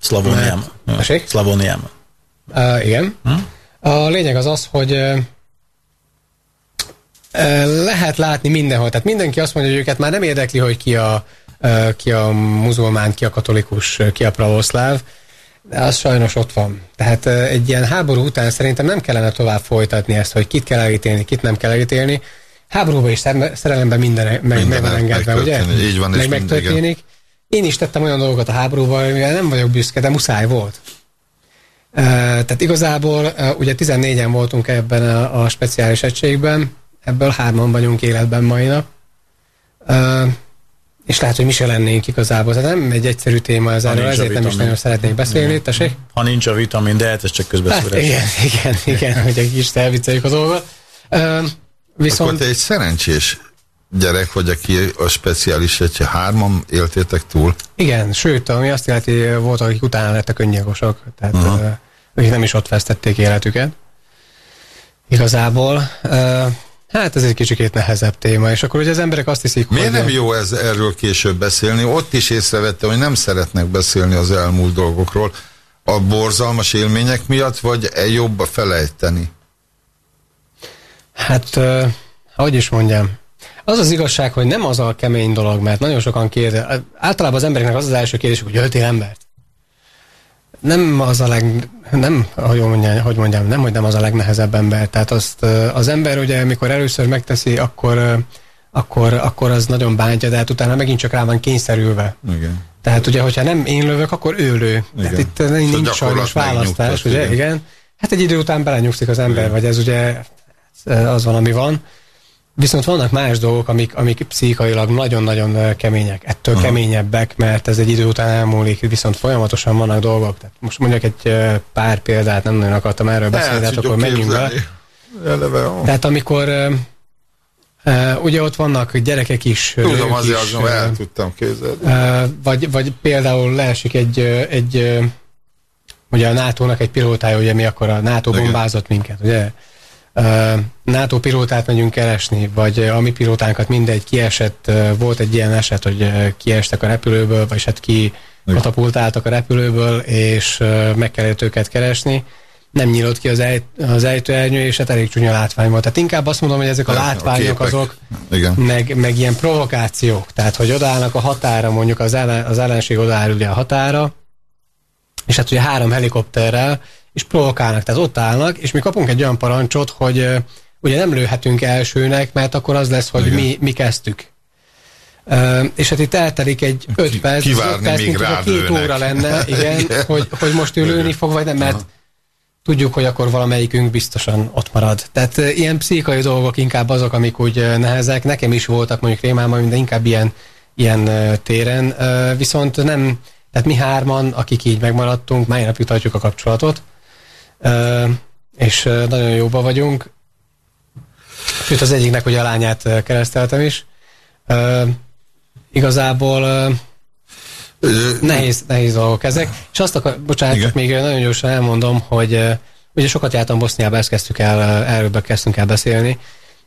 Szlavóniában. Tessék? Szlavóniában. Uh, igen. Hm? A lényeg az az, hogy uh, lehet látni mindenhol. Tehát mindenki azt mondja, hogy őket már nem érdekli, hogy ki a, uh, ki a muzulmán, ki a katolikus, ki a pravoszláv, de az sajnos ott van. Tehát egy ilyen háború után szerintem nem kellene tovább folytatni ezt, hogy kit kell elítélni, kit nem kell elítélni. Háborúban is szerelemben minden meg, meg Minden van engedve, ugye? Így van, és meg mind- megtörténik. Én is tettem olyan dolgokat a háborúban, amivel nem vagyok büszke, de muszáj volt. Tehát igazából ugye 14-en voltunk ebben a, a speciális egységben, ebből hárman vagyunk életben mai nap. És lehet, hogy mi se lennénk igazából. Tehát nem egy egyszerű téma ez erről, ezért nem is nagyon szeretnék beszélni. Tessék? Ha nincs a vitamin, de hát ez csak Hát közbeszúrás. igen, igen, igen, hogy egy kis elvicceljük a dolgot. Uh, Akkor viszont te egy szerencsés gyerek vagy, aki a speciális egység hárman éltétek túl. igen, sőt, ami azt illeti, voltak, akik utána lettek öngyilkosok, tehát uh, akik nem is ott vesztették életüket. Igazából. Hát ez egy kicsikét nehezebb téma, és akkor ugye az emberek azt hiszik, Miért hogy... nem jó ez, erről később beszélni? Ott is észrevettem, hogy nem szeretnek beszélni az elmúlt dolgokról. A borzalmas élmények miatt, vagy e jobb a felejteni? Hát, hogy is mondjam, az az igazság, hogy nem az a kemény dolog, mert nagyon sokan kérde, általában az embereknek az az első kérdés, hogy öltél embert? Nem az a leg, nem, hogy mondjam, hogy mondjam, nem, hogy nem az a legnehezebb ember. Tehát azt az ember ugye, amikor először megteszi, akkor, akkor, akkor az nagyon bántja, de hát utána megint csak rá van kényszerülve. Igen. Tehát ugye, hogyha nem én lövök, akkor ő lő. Tehát Igen. itt nincs sajnos választás, ugye? igen. Igen. Hát egy idő után belenyugszik az ember, vagy ez ugye az van, ami van. Viszont vannak más dolgok, amik, amik pszichailag nagyon-nagyon kemények. Ettől Aha. keményebbek, mert ez egy idő után elmúlik, viszont folyamatosan vannak dolgok. Tehát most mondjak egy pár példát, nem nagyon akartam erről beszélni, hát tudjuk akkor menjünk képzelni. Eleve, ó. Tehát amikor ö, ugye ott vannak gyerekek is, Tudom, azért is, az, ö, el tudtam képzelni. ö, vagy, vagy például leesik egy, egy ugye a NATO-nak egy pilótája, ugye mi akkor a NATO bombázott minket, ugye? NATO pilótát megyünk keresni, vagy a mi pilótánkat mindegy kiesett, volt egy ilyen eset, hogy kiestek a repülőből, vagy hát ki katapultáltak a repülőből, és meg kellett őket keresni. Nem nyílt ki az, ejt, az ejtőernyő, és hát elég csúnya látvány volt. Tehát inkább azt mondom, hogy ezek a látványok azok, Igen. meg, meg ilyen provokációk. Tehát, hogy odaállnak a határa, mondjuk az, ellen, az ellenség odaáll a határa, és hát ugye három helikopterrel, és provokálnak, tehát ott állnak, és mi kapunk egy olyan parancsot, hogy ugye nem lőhetünk elsőnek, mert akkor az lesz, hogy Igen. mi, mi kezdtük. Uh, és hát itt eltelik egy 5 perc, kivárni, öt perc, míg mint két óra lenne, igen, Igen. Hogy, hogy most ő lőni fog, vagy nem, mert tudjuk, hogy akkor valamelyikünk biztosan ott marad. Tehát uh, ilyen pszichai dolgok inkább azok, amik úgy uh, nehezek. Nekem is voltak mondjuk rémálmaim, de inkább ilyen, ilyen téren. Viszont nem, tehát mi hárman, akik így megmaradtunk, mai napig tartjuk a kapcsolatot, és nagyon jóba vagyunk. Sőt, az egyiknek ugye a lányát kereszteltem is. Igazából Nehéz, nehéz dolgok ezek. És azt akar, bocsánat, Igen. még nagyon gyorsan elmondom, hogy ugye sokat jártam Boszniába, ezt kezdtük el, erről kezdtünk el beszélni,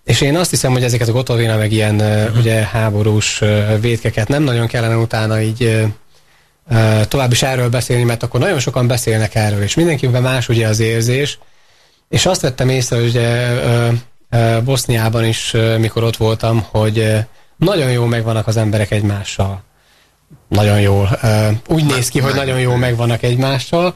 és én azt hiszem, hogy ezeket a Gotovina meg ilyen uh, ugye háborús védkeket nem nagyon kellene utána így tovább is erről beszélni, mert akkor nagyon sokan beszélnek erről, és mindenkiben más ugye az érzés, és azt vettem észre, hogy ugye Boszniában is, mikor ott voltam, hogy nagyon jó megvannak az emberek egymással nagyon jól. Úgy néz ki, hogy nagyon jól megvannak egymással,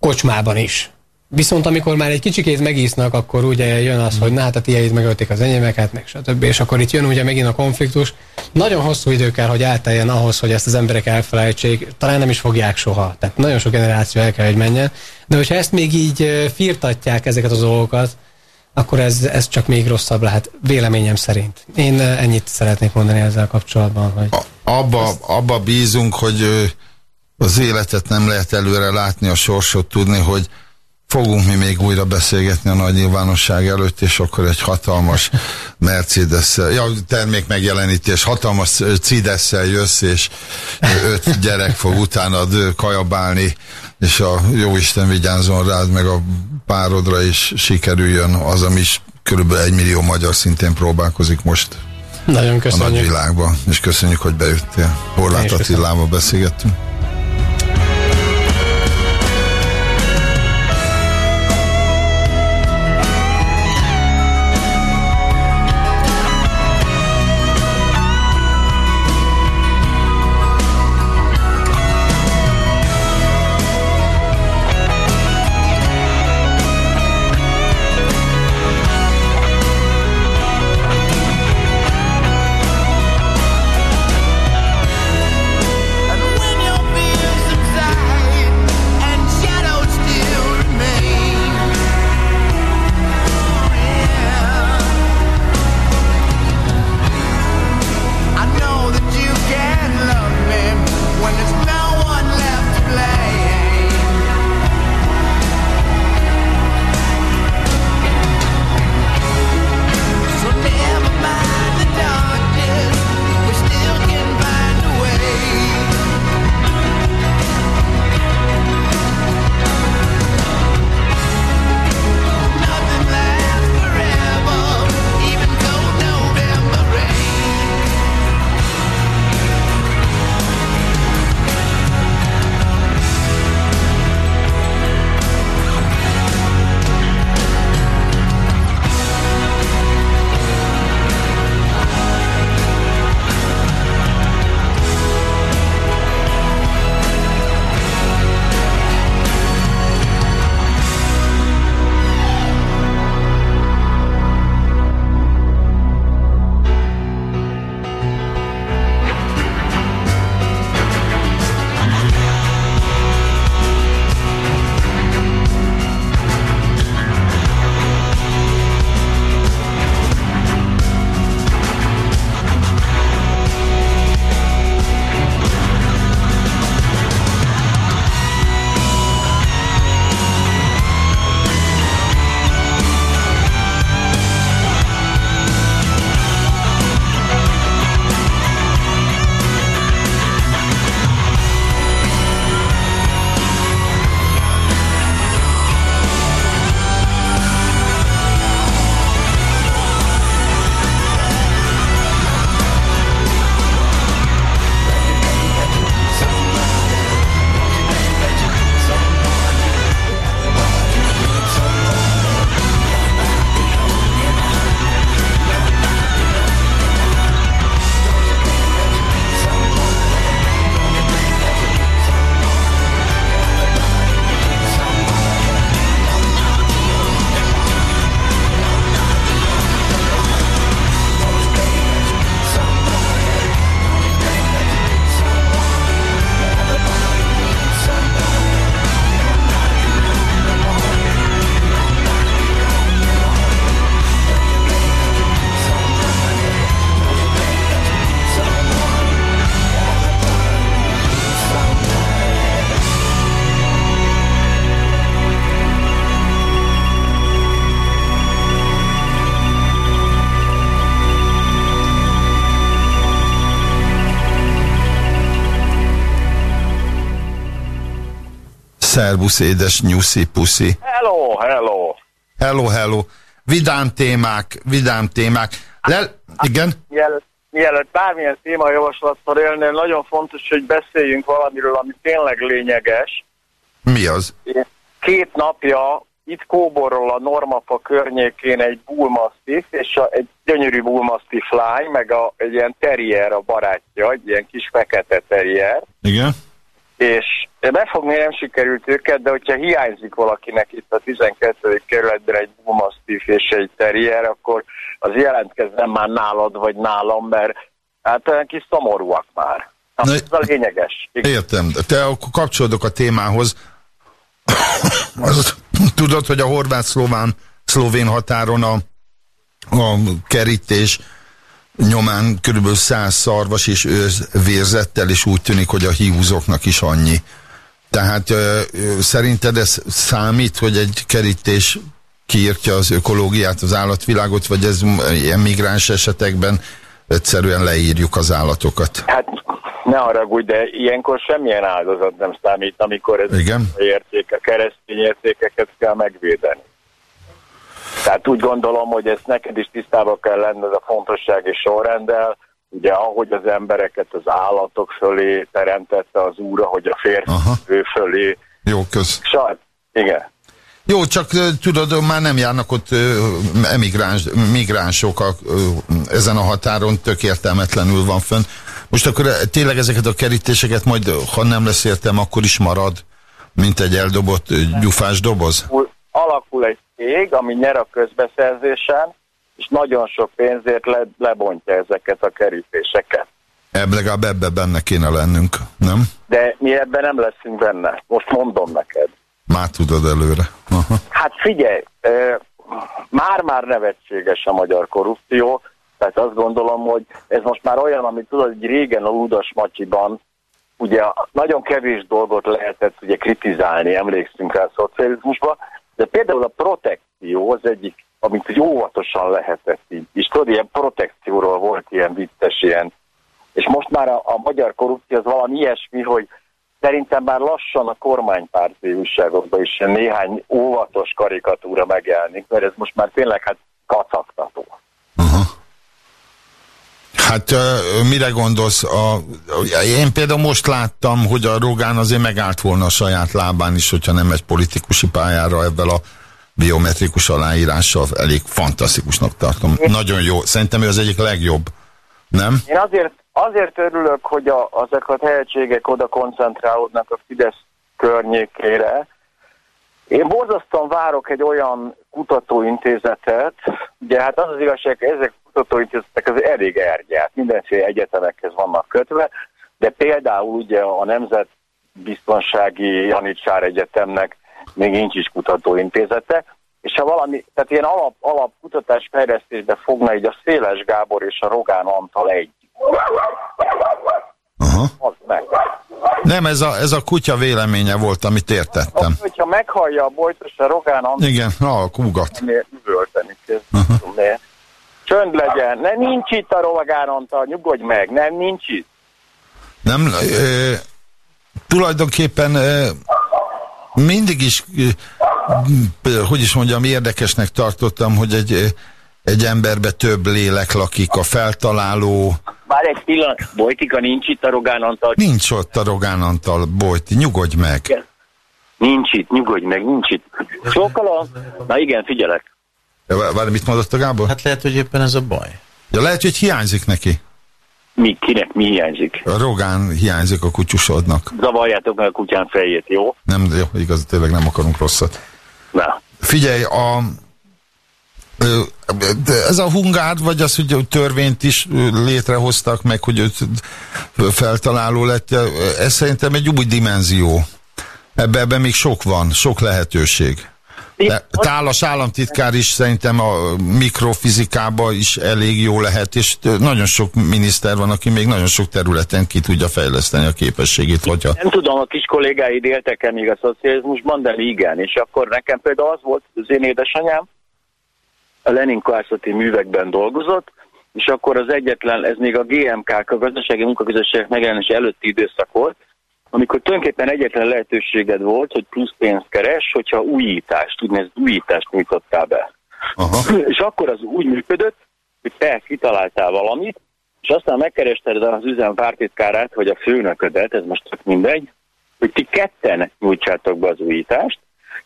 kocsmában is. Viszont amikor már egy kicsikét megísznak, akkor ugye jön az, hogy na hát a tiéd megölték az enyémeket, meg stb. És akkor itt jön ugye megint a konfliktus. Nagyon hosszú idő kell, hogy átteljen ahhoz, hogy ezt az emberek elfelejtsék. Talán nem is fogják soha. Tehát nagyon sok generáció el kell, hogy menjen. De hogyha ezt még így firtatják ezeket az dolgokat, akkor ez, ez csak még rosszabb lehet, véleményem szerint. Én ennyit szeretnék mondani ezzel kapcsolatban. Hogy abba, azt... abba bízunk, hogy az életet nem lehet előre látni, a sorsot tudni, hogy fogunk mi még újra beszélgetni a nagy nyilvánosság előtt, és akkor egy hatalmas mercedes ja, termék megjelenítés, hatalmas cides jössz, és öt gyerek fog utána kajabálni, és a jóisten vigyázzon rád, meg a párodra is sikerüljön az, ami is körülbelül egy millió magyar szintén próbálkozik most Nagyon köszönjük. a nagyvilágban, és köszönjük, hogy bejöttél. Horváth Attilával beszélgettünk. Szerbusz, édes nyuszi, puszi. Hello, hello. Hello, hello. Vidám témák, vidám témák. Le, igen? Mielőtt, mielőtt bármilyen témajavaslattal élnél, nagyon fontos, hogy beszéljünk valamiről, ami tényleg lényeges. Mi az? Két napja itt Kóborról a Normapa környékén egy bullmastiff, és a, egy gyönyörű bullmastiff lány, meg a, egy ilyen terrier a barátja, egy ilyen kis fekete terrier, Igen? és befogni nem sikerült őket, de hogyha hiányzik valakinek itt a 12. kerületben egy bullmastiff és egy terrier, akkor az jelentkezzen már nálad vagy nálam, mert hát olyan kis szomorúak már. Na, Na, ez a lényeges. Igen. Értem. Te akkor kapcsolódok a témához. Tudod, hogy a horvát-szlován szlovén határon a, a kerítés nyomán körülbelül száz szarvas és őz vérzettel, és úgy tűnik, hogy a hiúzoknak is annyi. Tehát ö, ö, szerinted ez számít, hogy egy kerítés kiírtja az ökológiát, az állatvilágot, vagy ez ilyen migráns esetekben egyszerűen leírjuk az állatokat? Hát ne haragudj, de ilyenkor semmilyen áldozat nem számít, amikor ez Igen? a értéke, keresztény értékeket kell megvédeni. Tehát úgy gondolom, hogy ezt neked is tisztában kell lenned a fontosság és sorrenddel, ugye ahogy az embereket az állatok fölé teremtette az úr, hogy a férfi Aha. ő fölé. Jó, kösz. Sajt, igen. Jó, csak tudod, már nem járnak ott emigráns, migránsok a, ezen a határon, tök értelmetlenül van fönn. Most akkor tényleg ezeket a kerítéseket majd, ha nem lesz értem, akkor is marad, mint egy eldobott gyufás doboz? Alakul egy cég, ami nyer a közbeszerzésen, és nagyon sok pénzért le, lebontja ezeket a kerítéseket. Ebb legalább ebbe benne kéne lennünk, nem? De mi ebben nem leszünk benne. Most mondom neked. Már tudod előre. Aha. Hát figyelj, már-már nevetséges a magyar korrupció, tehát azt gondolom, hogy ez most már olyan, amit tudod, hogy régen a Ludas Macsiban ugye nagyon kevés dolgot lehetett ugye kritizálni, emlékszünk rá a szocializmusba, de például a protekció az egyik, amit úgy óvatosan lehetett így. És tudod, ilyen protekcióról volt ilyen vicces ilyen. És most már a, a magyar korrupció az valami ilyesmi, hogy szerintem már lassan a kormánypárti újságokban is néhány óvatos karikatúra megjelenik, mert ez most már tényleg hát kacagtató. Hát ö, mire gondolsz? A, én például most láttam, hogy a Rogán azért megállt volna a saját lábán is, hogyha nem egy politikusi pályára ebben a biometrikus aláírással elég fantasztikusnak tartom. Nagyon jó. Szerintem ő az egyik legjobb. Nem? Én azért, azért örülök, hogy a, ezek a tehetségek oda koncentrálódnak a Fidesz környékére. Én borzasztóan várok egy olyan kutatóintézetet, ugye hát az az igazság, hogy ezek a kutatóintézetek az elég ergyát, mindenféle egyetemekhez vannak kötve, de például ugye a Nemzetbiztonsági Janicsár Egyetemnek még nincs is kutatóintézete, és ha valami, tehát ilyen alap, alap kutatás fejlesztésbe fogna így a Széles Gábor és a Rogán Antal egy. Aha. Az meg. Nem, ez a, ez a kutya véleménye volt, amit értettem. Hogyha meghallja a bojtos a Rogán Antal, Igen, ah, kúgat. üvölteni. Uh-huh. Csönd legyen. Ne, nincs itt a Rogán Antal, nyugodj meg, nem, nincs itt. Nem, ö, tulajdonképpen ö, mindig is, hogy is mondjam, érdekesnek tartottam, hogy egy, egy emberbe több lélek lakik, a feltaláló, Már egy pillanat, Bojtika nincs itt a Rogán Antal. nincs ott a Rogán Antal, Bojti, nyugodj meg. Nincs itt, nyugodj meg, nincs itt. Csókolom? Na igen, figyelek. Várj, mit mondott a Gábor? Hát lehet, hogy éppen ez a baj. Ja, lehet, hogy hiányzik neki. Mi, kinek mi hiányzik? A Rogán hiányzik a kutyusodnak. Zavarjátok meg a kutyán fejét, jó? Nem, jó, igaz, tényleg nem akarunk rosszat. Na. Figyelj, a, ez a hungár, vagy az, hogy törvényt is létrehoztak meg, hogy őt feltaláló lett, ez szerintem egy új dimenzió. Ebben ebbe még sok van, sok lehetőség. De Tálas államtitkár is szerintem a mikrofizikában is elég jó lehet, és nagyon sok miniszter van, aki még nagyon sok területen ki tudja fejleszteni a képességét, hogyha... Nem tudom, a kis kollégáid éltek-e még a szocializmusban, de igen. És akkor nekem például az volt, az én édesanyám a Lenin Kárszati művekben dolgozott, és akkor az egyetlen, ez még a GMK, a Gazdasági Munkaközösségek megjelenése előtti időszak volt, amikor tulajdonképpen egyetlen lehetőséged volt, hogy plusz pénzt keres, hogyha újítást, úgynevezett újítást nyújtottál be. Aha. És akkor az úgy működött, hogy te kitaláltál valamit, és aztán megkerested az üzem pártitkárát, vagy a főnöködet, ez most csak mindegy, hogy ti ketten nyújtsátok be az újítást,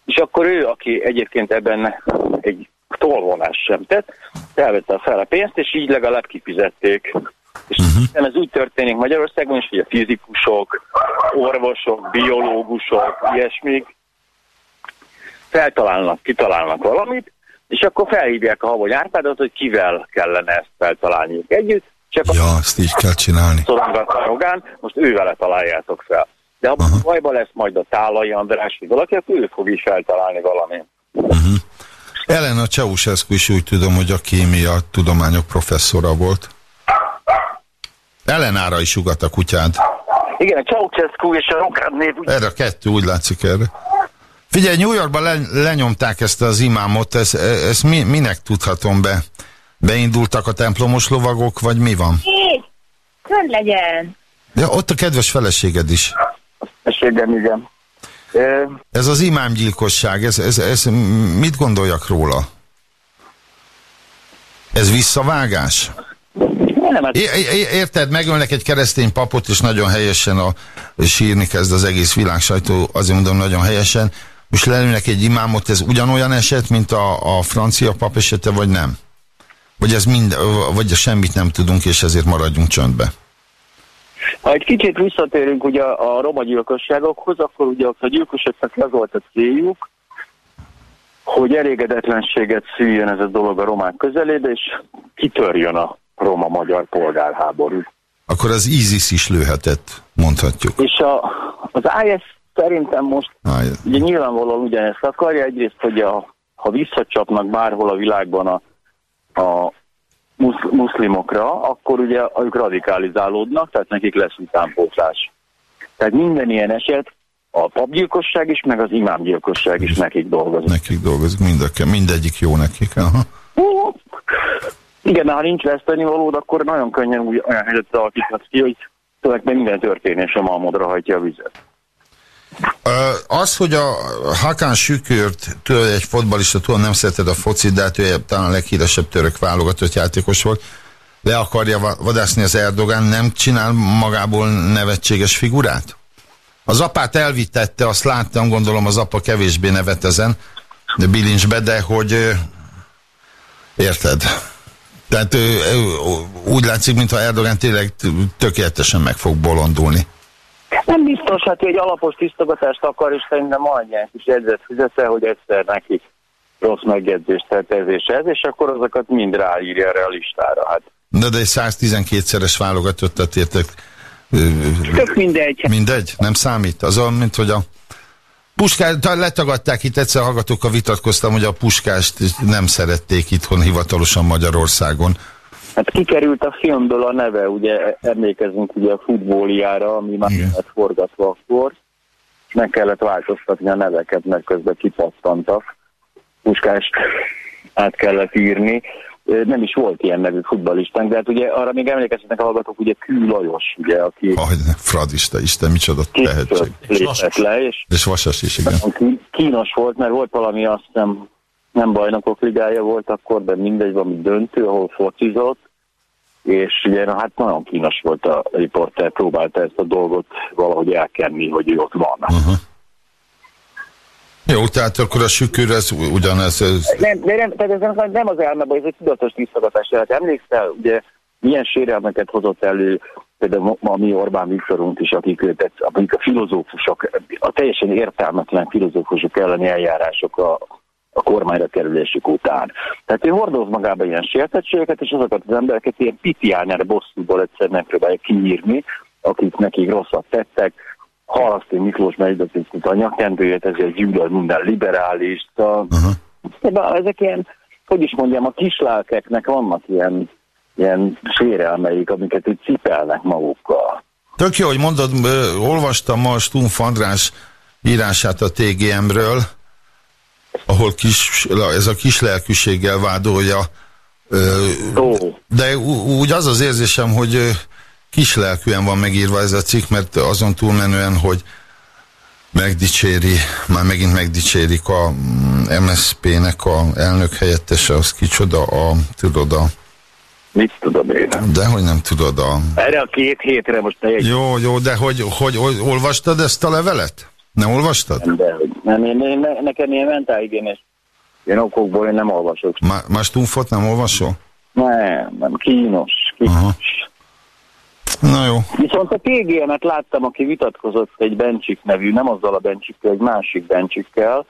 és akkor ő, aki egyébként ebben egy tolvonás sem tett, elvette fel a pénzt, és így legalább kifizették. És uh-huh. ez úgy történik Magyarországon is, hogy a fizikusok, orvosok, biológusok, ilyesmik feltalálnak, kitalálnak valamit, és akkor felhívják a Havony Árpádot, hogy kivel kellene ezt feltalálniuk együtt, akkor Ja, ezt így kell csinálni. szorongat a rogán, most ő vele találjátok fel. De ha Aha. bajba lesz majd a Tálai András, vagy valaki, akkor ő fog is feltalálni valamit. Elena Ceausescu is úgy tudom, hogy a kémia tudományok professzora volt. Elenára is ugat a kutyád. Igen, a Ceausescu és a név úgy Erre a kettő úgy látszik erre. Figyelj, New Yorkban le, lenyomták ezt az imámot, ezt, ezt mi, minek tudhatom be? Beindultak a templomos lovagok, vagy mi van? Hé, Kön legyen. Ja, ott a kedves feleséged is. Meséljem, igen. Ö, Ez az imámgyilkosság, ez, ez, ez mit gondoljak róla? Ez visszavágás? Nem, hát É- érted, megölnek egy keresztény papot, és nagyon helyesen a, sírni kezd az egész világ sajtó, azért mondom nagyon helyesen. Most lelőnek egy imámot, ez ugyanolyan eset, mint a, a francia pap esete, vagy nem? Vagy ez mind, vagy semmit nem tudunk, és ezért maradjunk csöndbe. Ha egy kicsit visszatérünk ugye a roma gyilkosságokhoz, akkor ugye a gyilkosoknak az volt a céljuk, hogy elégedetlenséget szüljön ez a dolog a romák közelébe, és kitörjön a roma-magyar polgárháború. Akkor az ISIS is lőhetett, mondhatjuk. És a, az IS szerintem most Áj, ugye nyilvánvalóan ugyanezt akarja, egyrészt, hogy a, ha visszacsapnak bárhol a világban a, a musz, muszlimokra, akkor ugye ők radikalizálódnak, tehát nekik lesz utánpótlás. Tehát minden ilyen eset, a papgyilkosság is, meg az imámgyilkosság is nekik dolgozik. nekik dolgozik, mind a, mindegyik jó nekik. Aha. Igen, ha nincs vesztenivalód, akkor nagyon könnyen úgy, olyan helyzetet alakíthatsz ki, hogy tulajdonképpen minden történés a malmodra hajtja a vizet. Az, hogy a Hakan Sükürt, tőle egy fotbalista, tudom, nem szereted a focit, de hát ő talán a leghíresebb török válogatott játékos volt, le akarja va- vadászni az Erdogán, nem csinál magából nevetséges figurát? Az apát elvitette, azt láttam, gondolom az apa kevésbé nevet ezen, de bilincsbe, de hogy érted? Tehát úgy látszik, mintha Erdogán tényleg tökéletesen meg fog bolondulni. Nem biztos, hát egy alapos tisztogatást akar, és szerintem annyian is jegyzet fizesse, hogy egyszer neki rossz megjegyzést tett ez és ez, és akkor azokat mind ráírja erre a listára. Hát De, de egy 112-szeres válogatottat értek. tök mindegy. Mindegy, nem számít. Az olyan, mint hogy a Puskás, ta- letagadták itt, egyszer hallgatókkal vitatkoztam, hogy a puskást nem szerették itthon hivatalosan Magyarországon. Hát kikerült a filmből a neve, ugye emlékezünk ugye a futbóliára, ami már Igen. lett forgatva akkor, és meg kellett változtatni a neveket, mert közben kipattantak. Puskást át kellett írni. Nem is volt ilyen nevű futballistánk, de hát ugye arra még emlékezhetnek a hallgatók, ugye Kű Lajos, ugye, aki Ah, fradista, Isten, micsoda tehetség. lépett le, és És Vasas is, igen. Kínos volt, mert volt valami, azt hiszem, nem bajnokok ligája volt akkor, de mindegy, valami döntő, ahol focizott, és ugye na, hát nagyon kínos volt a riporter, próbálta ezt a dolgot valahogy elkenni, hogy ő ott van. Uh-huh. Jó, tehát akkor a sükür, ez ugyanez, ez, Nem, de nem, tehát ez nem, nem az elmebaj, ez egy tudatos tisztogatás. Tehát emlékszel, ugye milyen sérelmeket hozott elő például ma mi Orbán Viktorunk is, akik, tehát, akik a filozófusok, a teljesen értelmetlen filozófusok elleni eljárások a, a kormányra kerülésük után. Tehát ő hordoz magába ilyen sértettségeket, és azokat az embereket ilyen pitiáner bosszúból egyszer megpróbálja kiírni, akik nekik rosszat tettek. Halaszti Miklós megidőzött a nyakendőjét, ezért gyűlöl minden liberális. A, uh-huh. de ezek ilyen, hogy is mondjam, a kislelkeknek vannak ilyen, ilyen sérelmeik, amiket úgy cipelnek magukkal. Tök jó, hogy mondod, olvastam ma a Stumpf András írását a TGM-ről, ahol kis, ez a kislelkűséggel vádolja. Ö, de úgy az az érzésem, hogy kislelkűen van megírva ez a cikk, mert azon túlmenően, hogy megdicséri, már megint megdicsérik a mm, MSZP-nek a elnök helyettese, az kicsoda a, tudod a, Mit tudom én? de hogy nem tudod a... Erre a két hétre most ne egy Jó, jó, de hogy, hogy, hogy olvastad ezt a levelet? Nem olvastad? de, hogy nem, én, én, ne- nekem ilyen mentálhigiénes ilyen okokból én nem olvasok. Má, más Stumpfot nem olvasol? Nem, nem, kínos, kínos. Aha. Na jó. Viszont a TGM-et láttam, aki vitatkozott egy Bencsik nevű, nem azzal a Bencsikkel, egy másik Bencsikkel,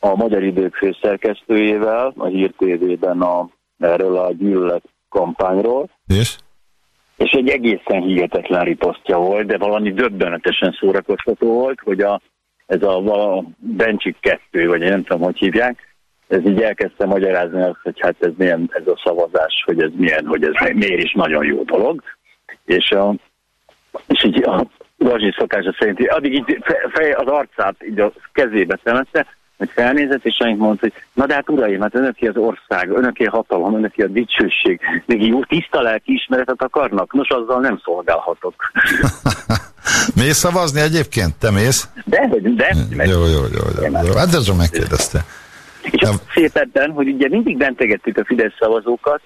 a Magyar Idők főszerkesztőjével, a Hír TV-ben a, erről a gyűlölet kampányról, És? és egy egészen hihetetlen riposztja volt, de valami döbbenetesen szórakoztató volt, hogy a, ez a, vala, Bencsik 2, vagy én nem tudom, hogy hívják, ez így elkezdte magyarázni azt, hogy hát ez milyen ez a szavazás, hogy ez milyen, hogy ez miért is nagyon jó dolog. És, a, és így a Gazsi szokása szerint addig így fe- fej, az arcát így a kezébe temette, hogy felnézett, és annyit mondta, hogy na de hát uraim, hát önöké az ország, önöké hatalom, önöké a dicsőség, még jó tiszta lelki ismeretet akarnak, nos azzal nem szolgálhatok. Mész szavazni egyébként? Te mész? De, de, meg, Jó, jó, jó, jó, jó. Hát azon megkérdezte. És az szép ebben, hogy ugye mindig bentegettük a Fidesz szavazókat,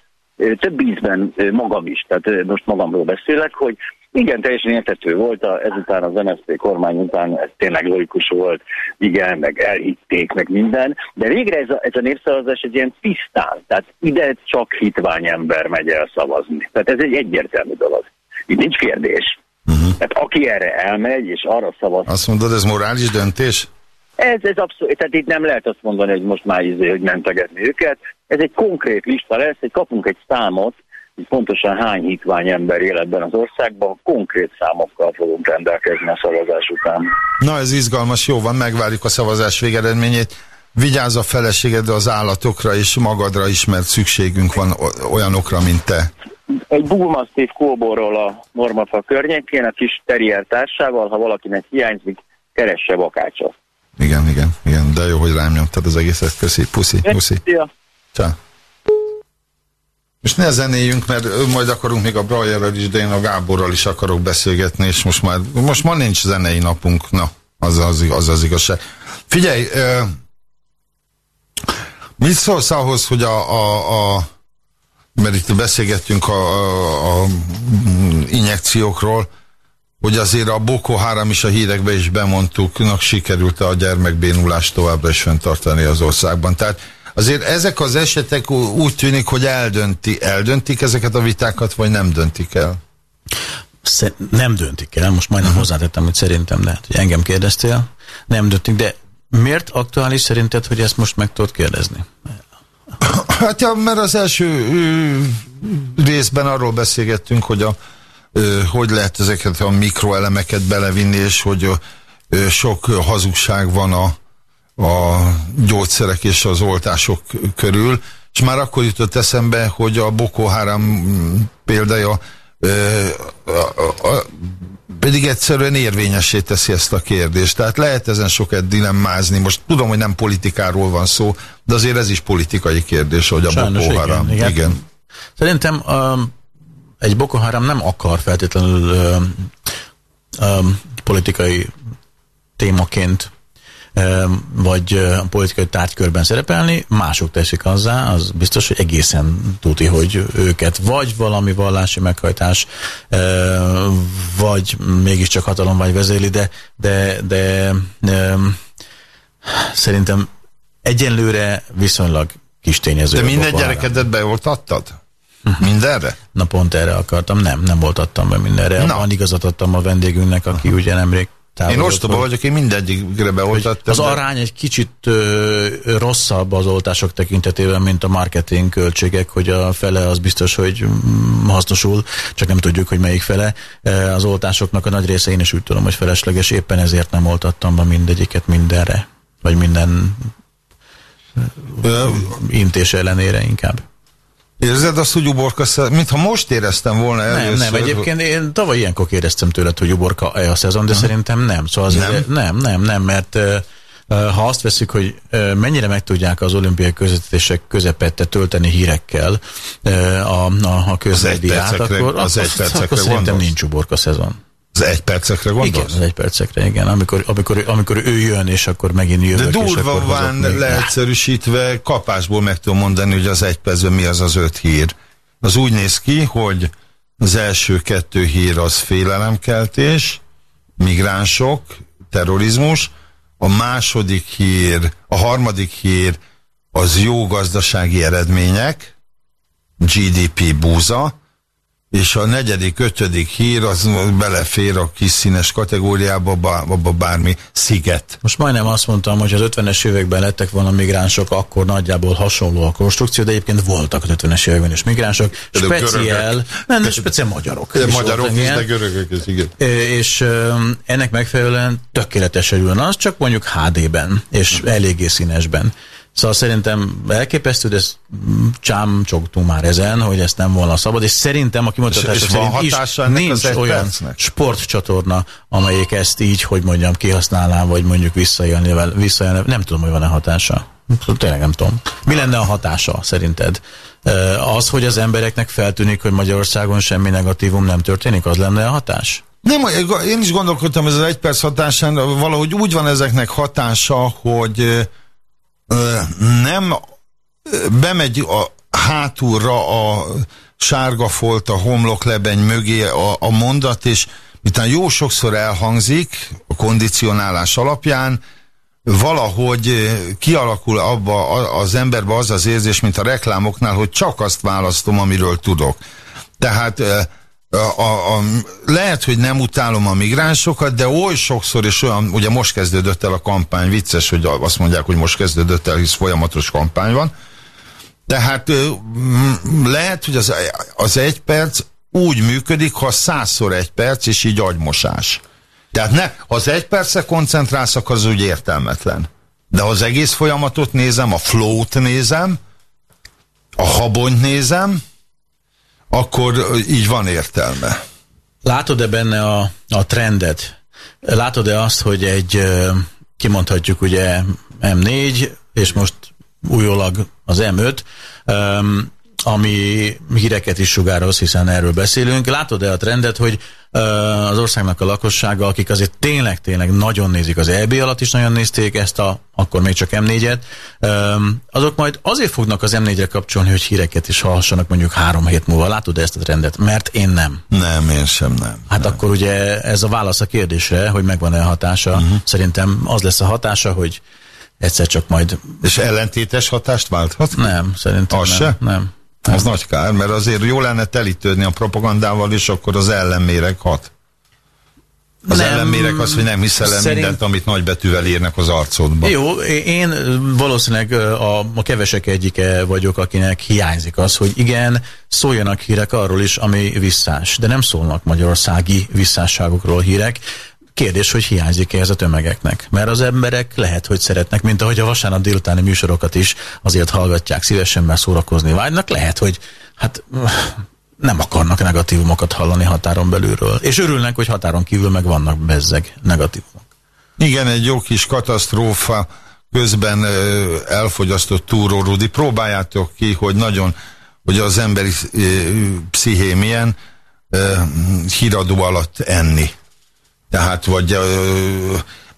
több ízben magam is, tehát most magamról beszélek, hogy igen, teljesen értető volt, a, ezután az MSZP kormány után ez tényleg logikus volt, igen, meg elhitték, meg minden, de végre ez a, ez a népszavazás egy ilyen tisztán, tehát ide csak hitvány ember megy el szavazni. Tehát ez egy egyértelmű dolog. Itt nincs kérdés. Uh-huh. Tehát aki erre elmegy, és arra szavaz, Azt mondod, ez morális döntés? ez, ez abszolút, tehát itt nem lehet azt mondani, hogy most már izé, hogy mentegetni őket. Ez egy konkrét lista lesz, hogy kapunk egy számot, hogy pontosan hány hitvány ember él ebben az országban, konkrét számokkal fogunk rendelkezni a szavazás után. Na ez izgalmas, jó van, megvárjuk a szavazás végeredményét. Vigyázz a feleségedre, az állatokra és magadra is, mert szükségünk van olyanokra, mint te. Egy bullmastiff kóborról a Normafa környékén, a kis terrier társával, ha valakinek hiányzik, keresse bakácsot. Igen, igen, igen, de jó, hogy rám nyomtad az egészet. Köszi, puszi, puszi. Szia! Csá. Most ne zenéljünk, mert majd akarunk még a Brajerrel is, de én a Gáborral is akarok beszélgetni, és most már, most már nincs zenei napunk, na, az az, az, az igazság. Figyelj, ö, mit szólsz ahhoz, hogy a, a, a mert itt beszélgettünk a, a, a injekciókról, hogy azért a Boko Haram is a hírekbe is bemondtuk, sikerült a gyermekbénulást továbbra is fenntartani az országban. Tehát azért ezek az esetek úgy tűnik, hogy eldönti, eldöntik ezeket a vitákat, vagy nem döntik el. Nem döntik el, most majdnem hozzátettem, hogy szerintem, de hát, hogy engem kérdeztél, nem döntik, de miért aktuális szerinted, hogy ezt most meg tudod kérdezni? Hát ja, mert az első részben arról beszélgettünk, hogy a, hogy lehet ezeket a mikroelemeket belevinni, és hogy sok hazugság van a, a gyógyszerek és az oltások körül, és már akkor jutott eszembe, hogy a Boko Haram mm, példája ö, a, a, a, pedig egyszerűen érvényessé teszi ezt a kérdést. Tehát lehet ezen sokat dilemmázni. Most tudom, hogy nem politikáról van szó, de azért ez is politikai kérdés, hogy a Sajnos Boko igen, Haram. igen. igen. Szerintem um, egy Boko Haram nem akar feltétlenül um, um, politikai témaként vagy uh, politikai tárgykörben szerepelni, mások teszik azzá, az biztos, hogy egészen tuti, hogy őket vagy valami vallási meghajtás, vagy mégiscsak hatalom vagy vezéli, de, de, de szerintem egyenlőre viszonylag kis tényező. De a minden gyerekedet beoltattad? Mindenre? Na pont erre akartam, nem, nem voltattam be mindenre. Na. Van igazat adtam a vendégünknek, aki ugye nemrég Én távozott, ostoba vagyok, én mindegyikre beoltattam. az de- arány egy kicsit ö, rosszabb az oltások tekintetében, mint a marketing költségek, hogy a fele az biztos, hogy hasznosul, csak nem tudjuk, hogy melyik fele. Az oltásoknak a nagy része én is úgy tudom, hogy felesleges, éppen ezért nem oltattam be mindegyiket mindenre, vagy minden intés ellenére inkább. Érzed azt, hogy uborka szez... Mintha most éreztem volna Nem, először. nem, egyébként én tavaly ilyenkor kérdeztem tőled, hogy uborka-e a szezon, de szerintem nem. Szóval azért, Nem? nem? nem, nem, nem, mert ha azt veszük, hogy mennyire meg tudják az olimpiai közvetítések közepette tölteni hírekkel a, a, a közmediát, akkor, az egy percekre akkor szerintem nincs uborka szezon. Az egy percekre gondolsz? Igen, az egy percekre, igen. Amikor, amikor, amikor ő jön, és akkor megint jövök, De durva van leegyszerűsítve, kapásból meg tudom mondani, hogy az egy percben mi az az öt hír. Az úgy néz ki, hogy az első kettő hír az félelemkeltés, migránsok, terrorizmus, a második hír, a harmadik hír az jó gazdasági eredmények, GDP búza, és a negyedik, ötödik hír az belefér a kis színes kategóriába, abba bármi sziget. Most majdnem azt mondtam, hogy az 50-es években lettek volna migránsok, akkor nagyjából hasonló a konstrukció, de egyébként voltak az 50-es években is migránsok, de speciál, nem, de speciál magyarok. De magyarok is, de görögök is, igen. És ennek megfelelően tökéletesen az, csak mondjuk HD-ben, és eléggé színesben. Szóval szerintem elképesztő, de ezt csámcsogtunk már ezen, hogy ezt nem volna szabad, és szerintem a kimutatása szerint is nincs olyan percnek? sportcsatorna, amelyik ezt így, hogy mondjam, kihasználná, vagy mondjuk visszaélni, visszaélni. Nem tudom, hogy van-e hatása. Tényleg nem tudom. Mi lenne a hatása szerinted? Az, hogy az embereknek feltűnik, hogy Magyarországon semmi negatívum nem történik, az lenne a hatás? Nem, én is gondolkodtam ez az egy perc hatásán, valahogy úgy van ezeknek hatása, hogy nem bemegy a hátulra a sárga folt, a homloklebeny mögé a, a mondat, és miután jó sokszor elhangzik a kondicionálás alapján, valahogy kialakul abba az emberbe az az érzés, mint a reklámoknál, hogy csak azt választom, amiről tudok. Tehát a, a, lehet, hogy nem utálom a migránsokat, de oly sokszor, és olyan, ugye most kezdődött el a kampány, vicces, hogy azt mondják, hogy most kezdődött el, hisz folyamatos kampány van. Tehát lehet, hogy az, az egy perc úgy működik, ha százszor egy perc, és így agymosás. Tehát ne, ha az egy percre koncentrálsz, akkor az úgy értelmetlen. De ha az egész folyamatot nézem, a flow-t nézem, a habonyt nézem, akkor így van értelme. Látod-e benne a, a trendet? Látod-e azt, hogy egy, kimondhatjuk ugye M4, és most újólag az M5, ami híreket is sugároz, hiszen erről beszélünk. Látod-e a trendet, hogy az országnak a lakossága, akik azért tényleg-tényleg nagyon nézik az EB alatt is nagyon nézték ezt a, akkor még csak M4-et, azok majd azért fognak az M4-re kapcsolni, hogy híreket is hallhassanak mondjuk három hét múlva. Látod -e ezt a trendet? Mert én nem. Nem, én sem nem. Hát nem. akkor ugye ez a válasz a kérdésre, hogy megvan-e a hatása. Uh-huh. Szerintem az lesz a hatása, hogy egyszer csak majd... És ellentétes hatást válthat? Nem, szerintem az nem. Se? Nem. Az nagy kár, mert azért jó lenne telítődni a propagandával, és akkor az ellenméreg hat. Az nem, ellenméreg az, hogy nem hiszel el szerint... mindent, amit nagybetűvel írnak az arcodba. Jó, én valószínűleg a, a kevesek egyike vagyok, akinek hiányzik az, hogy igen, szóljanak hírek arról is, ami visszás, de nem szólnak magyarországi visszásságokról hírek. Kérdés, hogy hiányzik-e ez a tömegeknek. Mert az emberek lehet, hogy szeretnek, mint ahogy a vasárnap délutáni műsorokat is azért hallgatják szívesen, mert szórakozni vágynak. Lehet, hogy hát nem akarnak negatívumokat hallani határon belülről. És örülnek, hogy határon kívül meg vannak bezzeg negatívumok. Igen, egy jó kis katasztrófa közben elfogyasztott túró, Rudi. Próbáljátok ki, hogy nagyon, hogy az emberi psziché milyen híradó alatt enni. Tehát, vagy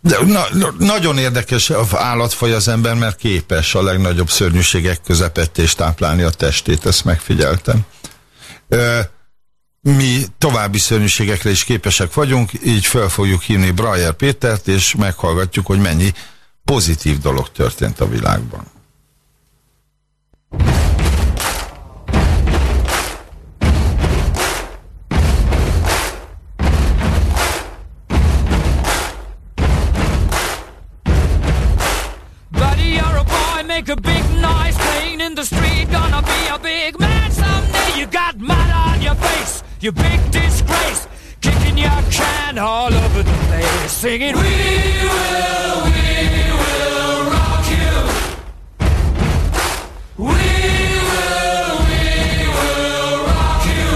de na, nagyon érdekes állatfaj az ember, mert képes a legnagyobb szörnyűségek közepette és táplálni a testét, ezt megfigyeltem. Mi további szörnyűségekre is képesek vagyunk, így fel fogjuk hívni Brajer Pétert, és meghallgatjuk, hogy mennyi pozitív dolog történt a világban. Big man someday. You got mud on your face, you big disgrace. Kicking your can all over the place, singing, We will, we will rock you. We will, we will rock you.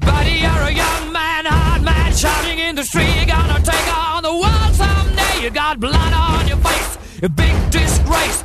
Buddy, you're a young man, hard man, shouting in the street. You're gonna take on the world someday. You got blood on your face, a big disgrace,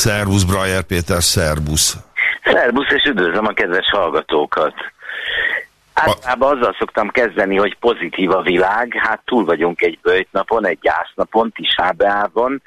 Szervusz, Brajer Péter, szervusz. Szerbusz, és üdvözlöm a kedves hallgatókat. Általában azzal szoktam kezdeni, hogy pozitív a világ, hát túl vagyunk egy bőjtnapon, egy gyásznapon, Tisábeában.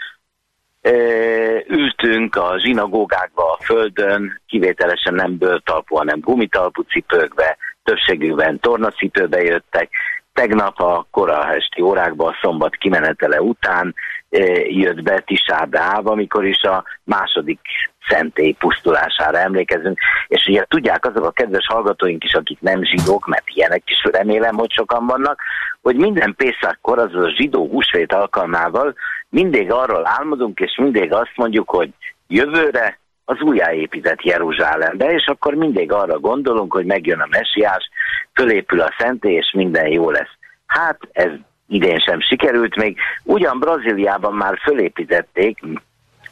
Ültünk a zsinagógákba a földön, kivételesen nem bőrtalpú, hanem gumitalpú cipőkbe, többségükben tornacipőbe jöttek. Tegnap a kora esti órákban, a szombat kimenetele után ö, jött be Tisábeáv, amikor is a második szentély pusztulására emlékezünk. És ugye tudják azok a kedves hallgatóink is, akik nem zsidók, mert ilyenek is remélem, hogy sokan vannak, hogy minden Pészákkor, az a zsidó húsvét alkalmával mindig arról álmodunk, és mindig azt mondjuk, hogy jövőre az újjáépített Jeruzsálembe, és akkor mindig arra gondolunk, hogy megjön a messiás, fölépül a szentély, és minden jó lesz. Hát ez idén sem sikerült még. Ugyan Brazíliában már fölépítették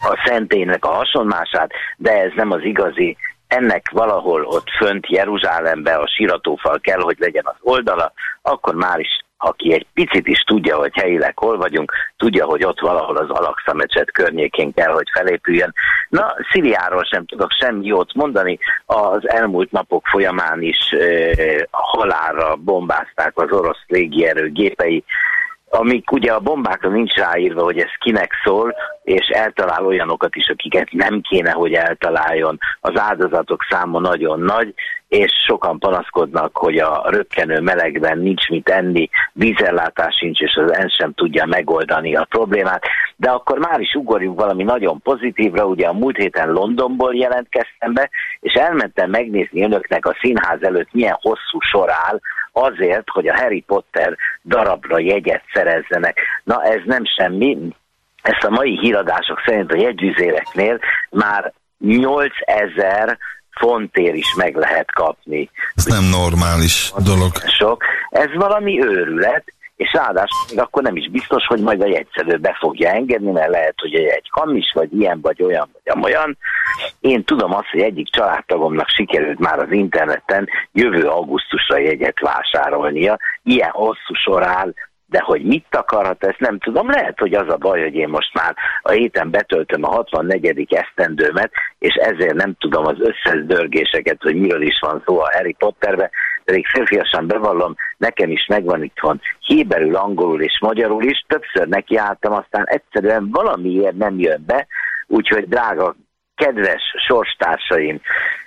a szentélynek a hasonlását, de ez nem az igazi. Ennek valahol ott fönt Jeruzsálembe a síratófal kell, hogy legyen az oldala, akkor már is aki egy picit is tudja, hogy helyileg hol vagyunk, tudja, hogy ott valahol az Alakszamecset környékén kell, hogy felépüljön. Na, Szíriáról sem tudok semmi jót mondani, az elmúlt napok folyamán is e, halálra bombázták az orosz légierő gépei, amik ugye a bombákra nincs ráírva, hogy ez kinek szól, és eltalál olyanokat is, akiket nem kéne, hogy eltaláljon. Az áldozatok száma nagyon nagy, és sokan panaszkodnak, hogy a rökkenő melegben nincs mit enni, vízellátás sincs, és az ENSZ sem tudja megoldani a problémát. De akkor már is ugorjunk valami nagyon pozitívra, ugye a múlt héten Londonból jelentkeztem be, és elmentem megnézni önöknek a színház előtt milyen hosszú sor áll, azért, hogy a Harry Potter darabra jegyet szerezzenek. Na ez nem semmi, ezt a mai híradások szerint a jegyüzéreknél már 8000 fontért is meg lehet kapni. Ez nem normális dolog. Sok. Ez valami őrület, és ráadásul még akkor nem is biztos, hogy majd a jegyszerű be fogja engedni, mert lehet, hogy egy hamis, vagy ilyen, vagy olyan, vagy amolyan. Én tudom azt, hogy egyik családtagomnak sikerült már az interneten jövő augusztusra jegyet vásárolnia. Ilyen hosszú sor áll, de hogy mit akarhat, ezt nem tudom. Lehet, hogy az a baj, hogy én most már a héten betöltöm a 64. esztendőmet, és ezért nem tudom az összes dörgéseket, hogy miről is van szó a Harry Potterbe, pedig férfiasan bevallom, nekem is megvan itthon héberül, angolul és magyarul is, többször nekiálltam, aztán egyszerűen valamiért nem jön be, úgyhogy drága kedves sorstársaim,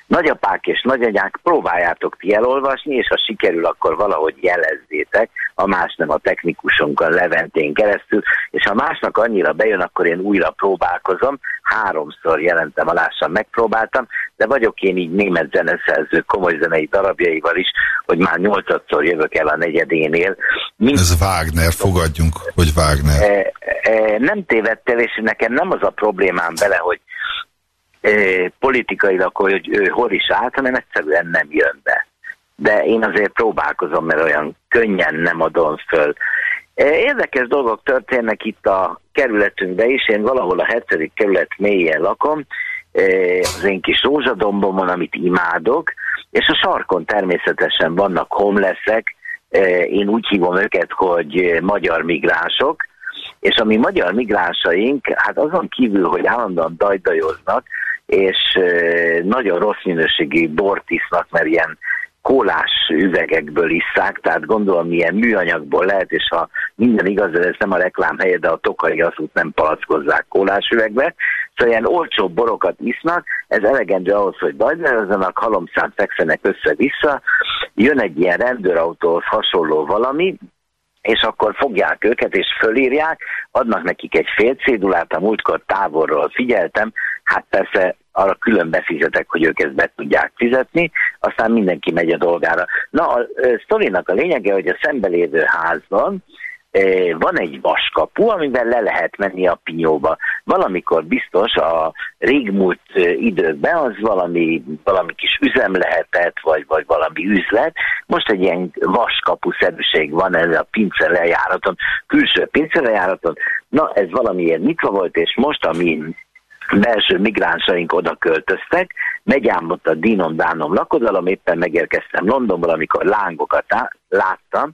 nagyapák és nagyanyák, próbáljátok ti elolvasni, és ha sikerül, akkor valahogy jelezzétek, a más nem a technikusunkon Leventén keresztül, és ha másnak annyira bejön, akkor én újra próbálkozom, háromszor jelentem alással megpróbáltam, de vagyok én így német zeneszerző komoly zenei darabjaival is, hogy már nyolcadszor jövök el a negyedénél. Mind... Ez Wagner, fogadjunk, hogy Wagner. E, e, nem tévedtél, és nekem nem az a problémám vele, hogy politikailag, hogy ő hol is állt, hanem egyszerűen nem jön be. De én azért próbálkozom, mert olyan könnyen nem adom föl. Érdekes dolgok történnek itt a kerületünkben is, én valahol a hetedik kerület mélyen lakom, az én kis rózsadombomon, amit imádok, és a sarkon természetesen vannak homelessek, én úgy hívom őket, hogy magyar migránsok, és a mi magyar migránsaink, hát azon kívül, hogy állandóan dajdajoznak, és nagyon rossz minőségi bort isznak, mert ilyen kólás üvegekből isszák, tehát gondolom milyen műanyagból lehet, és ha minden igaz, ez nem a reklám helye, de a tokai azút nem palackozzák kólás üvegbe, szóval ilyen olcsó borokat isznak, ez elegendő ahhoz, hogy dajderezzenek, halomszám fekszenek össze-vissza, jön egy ilyen rendőrautóhoz hasonló valami, és akkor fogják őket, és fölírják, adnak nekik egy fél cédulát, a múltkor távolról figyeltem, hát persze arra külön befizetek, hogy ők ezt be tudják fizetni, aztán mindenki megy a dolgára. Na, a ö, sztorinak a lényege, hogy a szembelévő házban van egy vaskapu, amivel le lehet menni a pinyóba. Valamikor biztos a régmúlt időkben az valami, valami kis üzem lehetett, vagy, vagy valami üzlet. Most egy ilyen vaskapuszerűség van ez a pince lejáraton, külső pince lejáraton. Na, ez valamiért nyitva volt, és most, ami belső migránsaink oda költöztek, megy ám ott a dínom-dánom lakodalom, éppen megérkeztem Londonból, amikor lángokat láttam,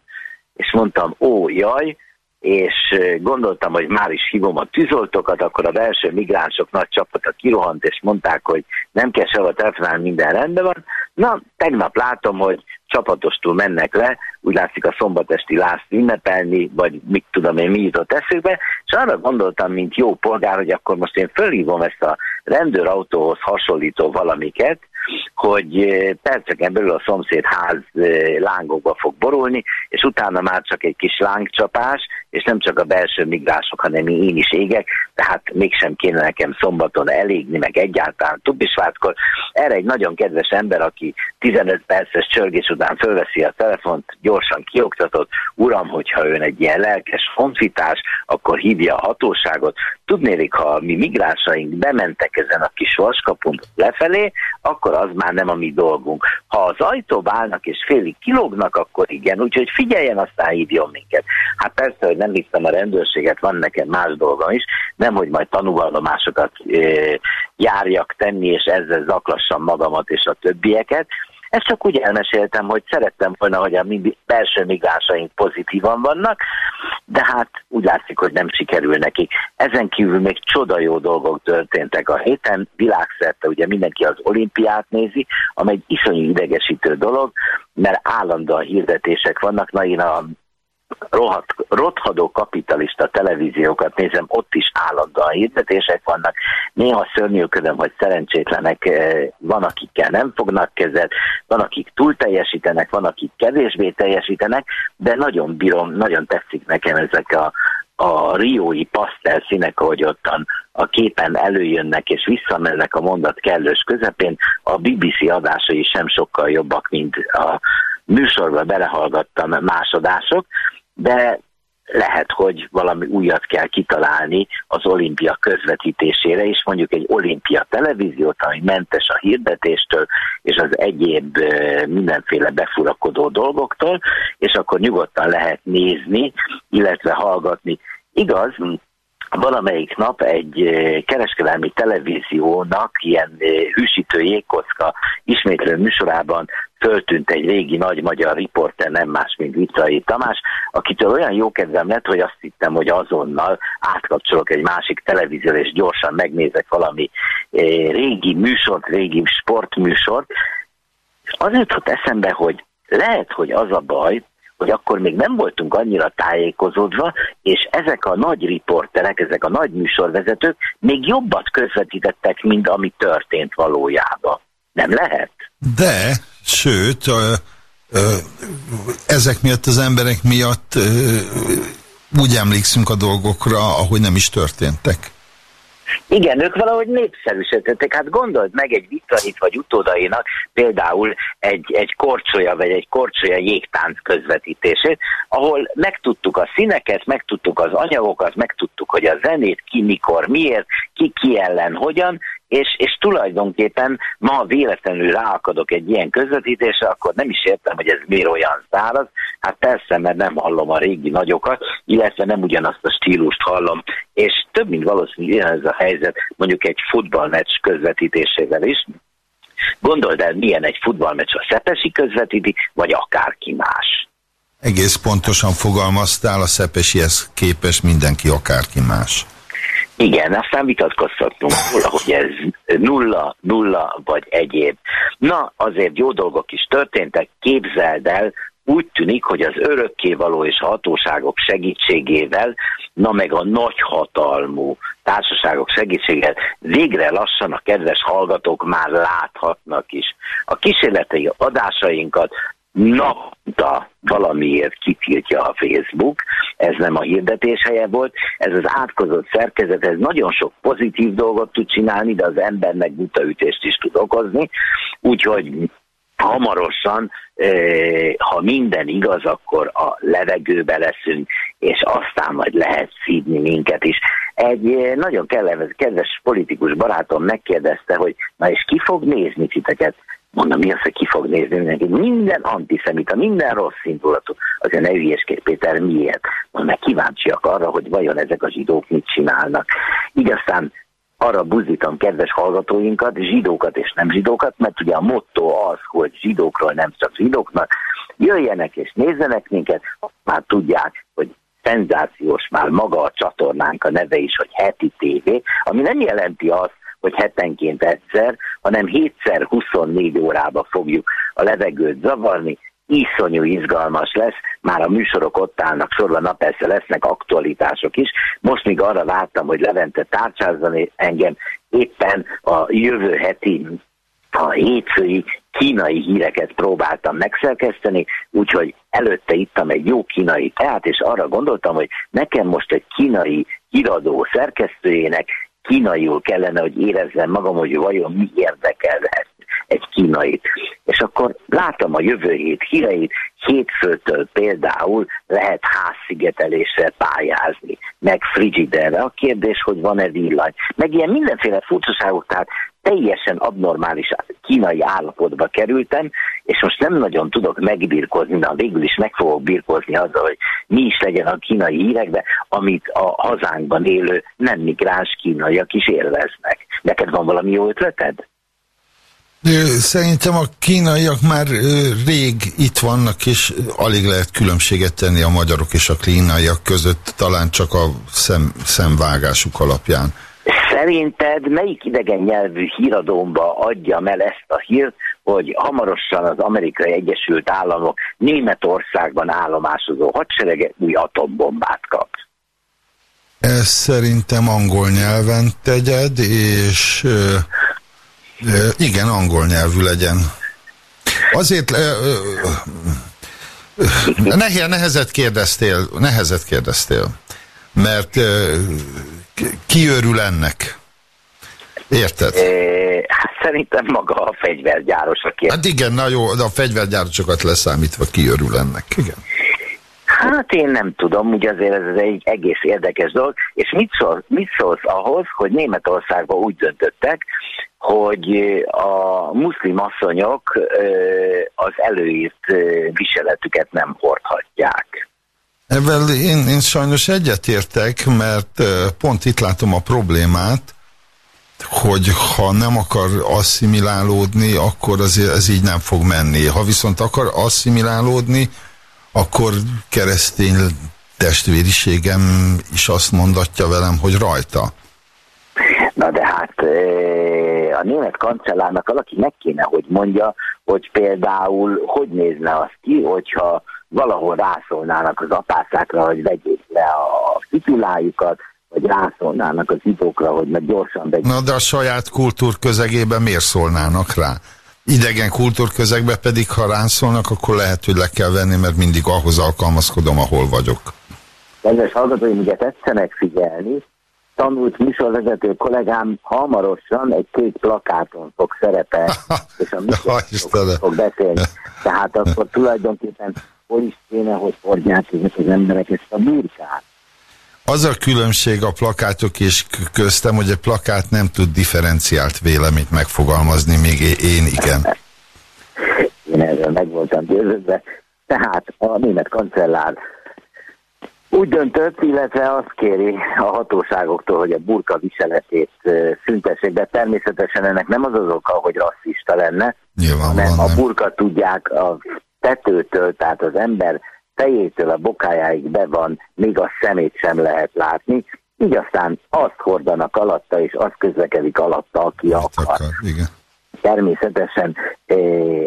és mondtam, ó, jaj, és gondoltam, hogy már is hívom a tűzoltókat, akkor a belső migránsok nagy csapata kirohant, és mondták, hogy nem kell sehova telefonálni, minden rendben van. Na, tegnap látom, hogy csapatostul mennek le, úgy látszik a szombatesti lászt ünnepelni, vagy mit tudom én, mi jutott eszükbe, és arra gondoltam, mint jó polgár, hogy akkor most én fölhívom ezt a rendőrautóhoz hasonlító valamiket, hogy eh, perceken belül a szomszéd ház eh, lángokba fog borulni, és utána már csak egy kis lángcsapás, és nem csak a belső migránsok, hanem én is égek, tehát mégsem kéne nekem szombaton elégni, meg egyáltalán Tubisvátkor. Erre egy nagyon kedves ember, aki 15 perces csörgés után fölveszi a telefont, gyorsan kioktatott, uram, hogyha ön egy ilyen lelkes honfitás, akkor hívja a hatóságot. Tudnélik, ha mi migránsaink bementek ezen a kis vaskapun lefelé, akkor az már nem a mi dolgunk. Ha az ajtóba állnak és félig kilógnak, akkor igen, úgyhogy figyeljen, aztán hívjon minket. Hát persze, hogy nem hiszem a rendőrséget, van nekem más dolgom is, nem, hogy majd tanúvallomásokat e, járjak tenni, és ezzel zaklassam magamat és a többieket, ezt csak úgy elmeséltem, hogy szerettem volna, hogy a mi belső migránsaink pozitívan vannak, de hát úgy látszik, hogy nem sikerül nekik. Ezen kívül még csoda jó dolgok történtek a héten, világszerte ugye mindenki az olimpiát nézi, amely egy iszonyú idegesítő dolog, mert állandóan hirdetések vannak, na én a rohadt, rothadó kapitalista televíziókat nézem, ott is állandóan hirdetések vannak. Néha szörnyűködöm, hogy szerencsétlenek eh, van, akikkel nem fognak kezet, van, akik túl teljesítenek, van, akik kevésbé teljesítenek, de nagyon bírom, nagyon tetszik nekem ezek a, a riói pasztel színek, ahogy ottan a képen előjönnek és visszamennek a mondat kellős közepén, a BBC adásai sem sokkal jobbak, mint a műsorba belehallgattam másodások, de lehet, hogy valami újat kell kitalálni az olimpia közvetítésére, és mondjuk egy olimpia televíziót, ami mentes a hirdetéstől, és az egyéb mindenféle befurakodó dolgoktól, és akkor nyugodtan lehet nézni, illetve hallgatni. Igaz, valamelyik nap egy kereskedelmi televíziónak ilyen hűsítő jégkocka ismétlő műsorában föltűnt egy régi nagy magyar riporter, nem más, mint Vicai Tamás, akitől olyan jó kedvem lett, hogy azt hittem, hogy azonnal átkapcsolok egy másik televízióra, és gyorsan megnézek valami régi műsort, régi sportműsort. Az jutott eszembe, hogy lehet, hogy az a baj, hogy akkor még nem voltunk annyira tájékozódva, és ezek a nagy riporterek, ezek a nagy műsorvezetők még jobbat közvetítettek, mint ami történt valójában. Nem lehet? De, sőt, ö, ö, ezek miatt az emberek miatt ö, úgy emlékszünk a dolgokra, ahogy nem is történtek. Igen, ők valahogy népszerűsítettek. Hát gondold meg egy vitranit vagy utódainak például egy, egy korcsolya vagy egy korcsolya jégtánc közvetítését, ahol megtudtuk a színeket, megtudtuk az anyagokat, megtudtuk, hogy a zenét ki, mikor, miért, ki, ki ellen, hogyan, és, és tulajdonképpen ma véletlenül ráakadok egy ilyen közvetítésre, akkor nem is értem, hogy ez miért olyan száraz. Hát persze, mert nem hallom a régi nagyokat, illetve nem ugyanazt a stílust hallom, és több mint valószínű ez a helyzet mondjuk egy futballmeccs közvetítésével is. Gondold el, milyen egy futballmeccs a Szepesi közvetíti, vagy akárki más. Egész pontosan fogalmaztál, a szepesihez képes mindenki akárki más. Igen, aztán vitatkoztattunk róla, hogy ez nulla, nulla vagy egyéb. Na, azért jó dolgok is történtek, képzeld el, úgy tűnik, hogy az örökkévaló és hatóságok segítségével, na meg a nagyhatalmú társaságok segítségével végre lassan a kedves hallgatók már láthatnak is. A kísérleti adásainkat napta valamiért kitiltja a Facebook, ez nem a hirdetés helye volt, ez az átkozott szerkezet, ez nagyon sok pozitív dolgot tud csinálni, de az embernek butaütést is tud okozni, úgyhogy hamarosan, ha minden igaz, akkor a levegőbe leszünk, és aztán majd lehet szídni minket is. Egy nagyon kellemes, kedves politikus barátom megkérdezte, hogy na és ki fog nézni titeket? Mondom, mi az, hogy ki fog nézni mindenki? Minden antiszemita, minden rossz indulatú. Azért ne ügyeskedj, Péter, miért? Mondom, mert kíváncsiak arra, hogy vajon ezek a zsidók mit csinálnak. Így aztán arra buzítom kedves hallgatóinkat, zsidókat és nem zsidókat, mert ugye a motto az, hogy zsidókról nem csak zsidóknak, jöjjenek és nézzenek minket, már tudják, hogy szenzációs már maga a csatornánk a neve is, hogy heti tévé, ami nem jelenti azt, hogy hetenként egyszer, hanem 7 24 órába fogjuk a levegőt zavarni, iszonyú izgalmas lesz, már a műsorok ott állnak sorban, persze lesznek aktualitások is. Most még arra vártam, hogy Levente tárcsázzon engem, éppen a jövő heti a hétfői kínai híreket próbáltam megszerkeszteni, úgyhogy előtte ittam egy jó kínai teát, és arra gondoltam, hogy nekem most egy kínai híradó szerkesztőjének kínaiul kellene, hogy érezzem magam, hogy vajon mi érdekelhet egy kínait. Akkor látom a jövő hét híreit, hétfőtől például lehet házszigetelésre pályázni, meg frigiderre. A kérdés, hogy van-e villany. Meg ilyen mindenféle furcsaságok, tehát teljesen abnormális kínai állapotba kerültem, és most nem nagyon tudok megbirkózni, de végül is meg fogok birkózni azzal, hogy mi is legyen a kínai hírekben, amit a hazánkban élő nem migráns kínaiak is élveznek. Neked van valami jó ötleted? Szerintem a kínaiak már rég itt vannak, és alig lehet különbséget tenni a magyarok és a kínaiak között, talán csak a szem, szemvágásuk alapján. Szerinted melyik idegen nyelvű híradómba adja el ezt a hírt, hogy hamarosan az Amerikai Egyesült Államok Németországban állomásozó hadserege új atombombát kap? Ez szerintem angol nyelven tegyed, és igen, angol nyelvű legyen. Azért nehéz, nehezet kérdeztél, nehezet kérdeztél, mert ki örül ennek? Érted? É, hát szerintem maga a fegyvergyáros, aki... Hát igen, na jó, de a fegyvergyárosokat leszámítva ki örül ennek, igen. Hát én nem tudom, ugye azért ez egy egész érdekes dolog, és mit, szól, mit szólsz ahhoz, hogy Németországban úgy döntöttek, hogy a muszlim asszonyok az előírt viseletüket nem hordhatják. Ezzel én, én sajnos egyetértek, mert pont itt látom a problémát, hogy ha nem akar asszimilálódni, akkor az, ez így nem fog menni. Ha viszont akar asszimilálódni, akkor keresztény testvériségem is azt mondatja velem, hogy rajta. Na de hát német kancellárnak valaki meg kéne, hogy mondja, hogy például hogy nézne az ki, hogyha valahol rászólnának az apászákra, hogy vegyék le a fitulájukat, vagy rászólnának az zsidókra, hogy meg gyorsan vegyék. Na de a saját kultúr közegében miért szólnának rá? Idegen kultúrközegbe pedig, ha ránszólnak, akkor lehet, hogy le kell venni, mert mindig ahhoz alkalmazkodom, ahol vagyok. Kedves hallgatóim, ugye tetszenek figyelni, tanult műsorvezető kollégám hamarosan egy kék plakáton fog szerepelni, és a mikrofonok fog beszélni. Tehát akkor tulajdonképpen hol is kéne, hogy fordják ezek az emberek ezt a burkát. Az a különbség a plakátok és köztem, hogy a plakát nem tud differenciált véleményt megfogalmazni, még én igen. Én erről meg voltam győződve. Tehát a német kancellár úgy döntött, illetve azt kéri a hatóságoktól, hogy a burka viseletét szüntessék, de természetesen ennek nem az az oka, hogy rasszista lenne, hanem a burka tudják a tetőtől, tehát az ember fejétől a bokájáig be van, még a szemét sem lehet látni, így aztán azt hordanak alatta, és azt közlekedik alatta, aki Hát akar. akar, igen. Természetesen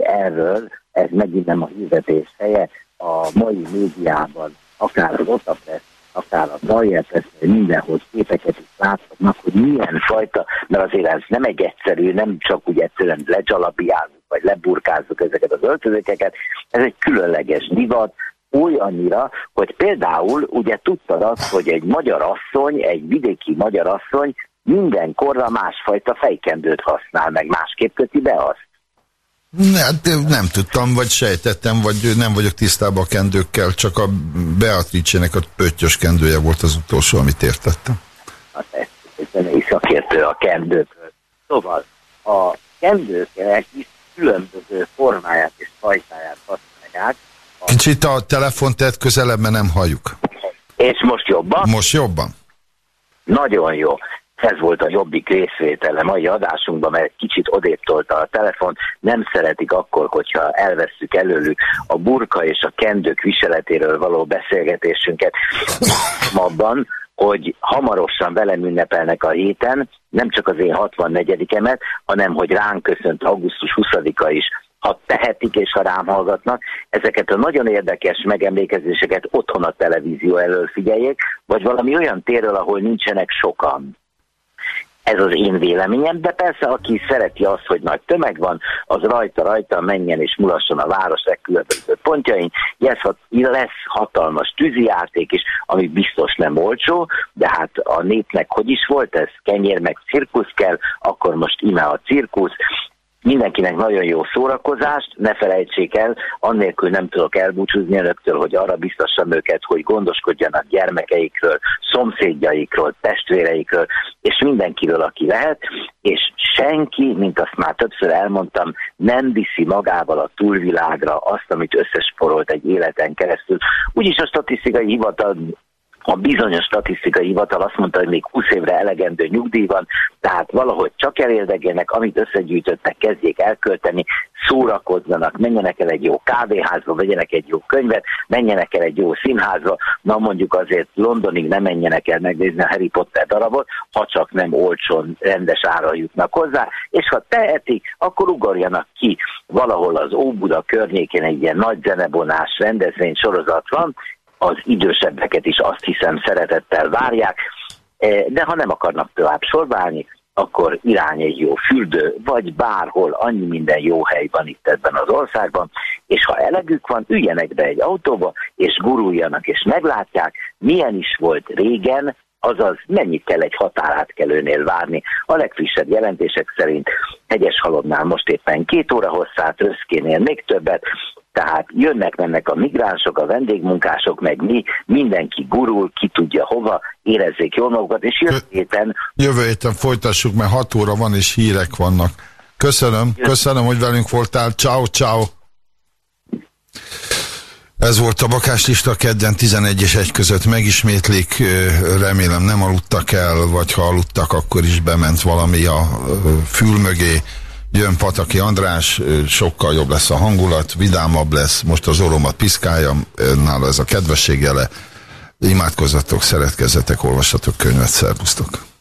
erről, ez megint nem a hirdetés helye, a mai médiában, akár az Otapress, akár a Press, mindenhol képeket is láthatnak, hogy milyen fajta, mert azért ez nem egy egyszerű, nem csak úgy egyszerűen lecsalabiázunk, vagy leburkázzuk ezeket az öltözékeket, ez egy különleges divat, olyannyira, hogy például ugye tudtad azt, hogy egy magyar asszony, egy vidéki magyar asszony mindenkorra másfajta fejkendőt használ, meg másképp köti be azt. Hát nem tudtam, vagy sejtettem, vagy nem vagyok tisztában a kendőkkel, csak a Beatrice-nek a pöttyös kendője volt az utolsó, amit értettem. Hát egy zenei szakértő a kendőkről. Szóval a kendőknek is különböző formáját és fajtáját használják, Kicsit a telefont tett közelebb, mert nem halljuk. és most jobban? Most jobban? Nagyon jó. Ez volt a jobbik részvétele mai adásunkban, mert kicsit odébb tolta a telefon. Nem szeretik akkor, hogyha elvesszük előlük a burka és a kendők viseletéről való beszélgetésünket. Abban, hogy hamarosan velem ünnepelnek a héten, nem csak az én 64 emet, hanem hogy ránk köszönt augusztus 20-a is, ha tehetik és ha rám hallgatnak, ezeket a nagyon érdekes megemlékezéseket otthon a televízió elől figyeljék, vagy valami olyan térről, ahol nincsenek sokan. Ez az én véleményem, de persze aki szereti azt, hogy nagy tömeg van, az rajta-rajta menjen és mulasson a város legkülönböző pontjain. Lesz, lesz hatalmas tűzijáték is, ami biztos nem olcsó, de hát a népnek hogy is volt ez? Kenyér meg cirkusz kell, akkor most ime a cirkusz, mindenkinek nagyon jó szórakozást, ne felejtsék el, annélkül nem tudok elbúcsúzni önöktől, hogy arra biztosan őket, hogy gondoskodjanak gyermekeikről, szomszédjaikról, testvéreikről, és mindenkiről, aki lehet, és senki, mint azt már többször elmondtam, nem viszi magával a túlvilágra azt, amit összesporolt egy életen keresztül. Úgyis a statisztikai hivatal a bizonyos statisztikai hivatal azt mondta, hogy még 20 évre elegendő nyugdíj van, tehát valahogy csak elérdegelnek, amit összegyűjtöttek, kezdjék elkölteni, szórakozzanak, menjenek el egy jó kávéházba, vegyenek egy jó könyvet, menjenek el egy jó színházba, na mondjuk azért Londonig nem menjenek el megnézni a Harry Potter darabot, ha csak nem olcsón, rendes ára jutnak hozzá, és ha tehetik, akkor ugorjanak ki. Valahol az Óbuda környékén egy ilyen nagy zenebonás rendezvény sorozat van, az idősebbeket is azt hiszem szeretettel várják, Eh, de ha nem akarnak tovább sorválni, akkor irány egy jó fürdő, vagy bárhol annyi minden jó hely van itt ebben az országban, és ha elegük van, üljenek be egy autóba, és guruljanak, és meglátják, milyen is volt régen, azaz mennyit kell egy határátkelőnél várni. A legfrissebb jelentések szerint Hegyeshalomnál most éppen két óra hosszát, Röszkénél még többet, tehát jönnek-mennek a migránsok, a vendégmunkások, meg mi, mindenki gurul, ki tudja hova, érezzék jól magukat, és jövő héten Jövő héten folytassuk, mert 6 óra van és hírek vannak. Köszönöm, köszönöm, hogy velünk voltál. Ciao, ciao. Ez volt a bakáslista kedden 11 és 1 között megismétlik, remélem nem aludtak el, vagy ha aludtak, akkor is bement valami a fül mögé. Jön Pataki András, sokkal jobb lesz a hangulat, vidámabb lesz, most az oromat piszkálja, ö, nála ez a kedvesség jele. Imádkozzatok, szeretkezzetek, olvassatok könyvet, szervusztok!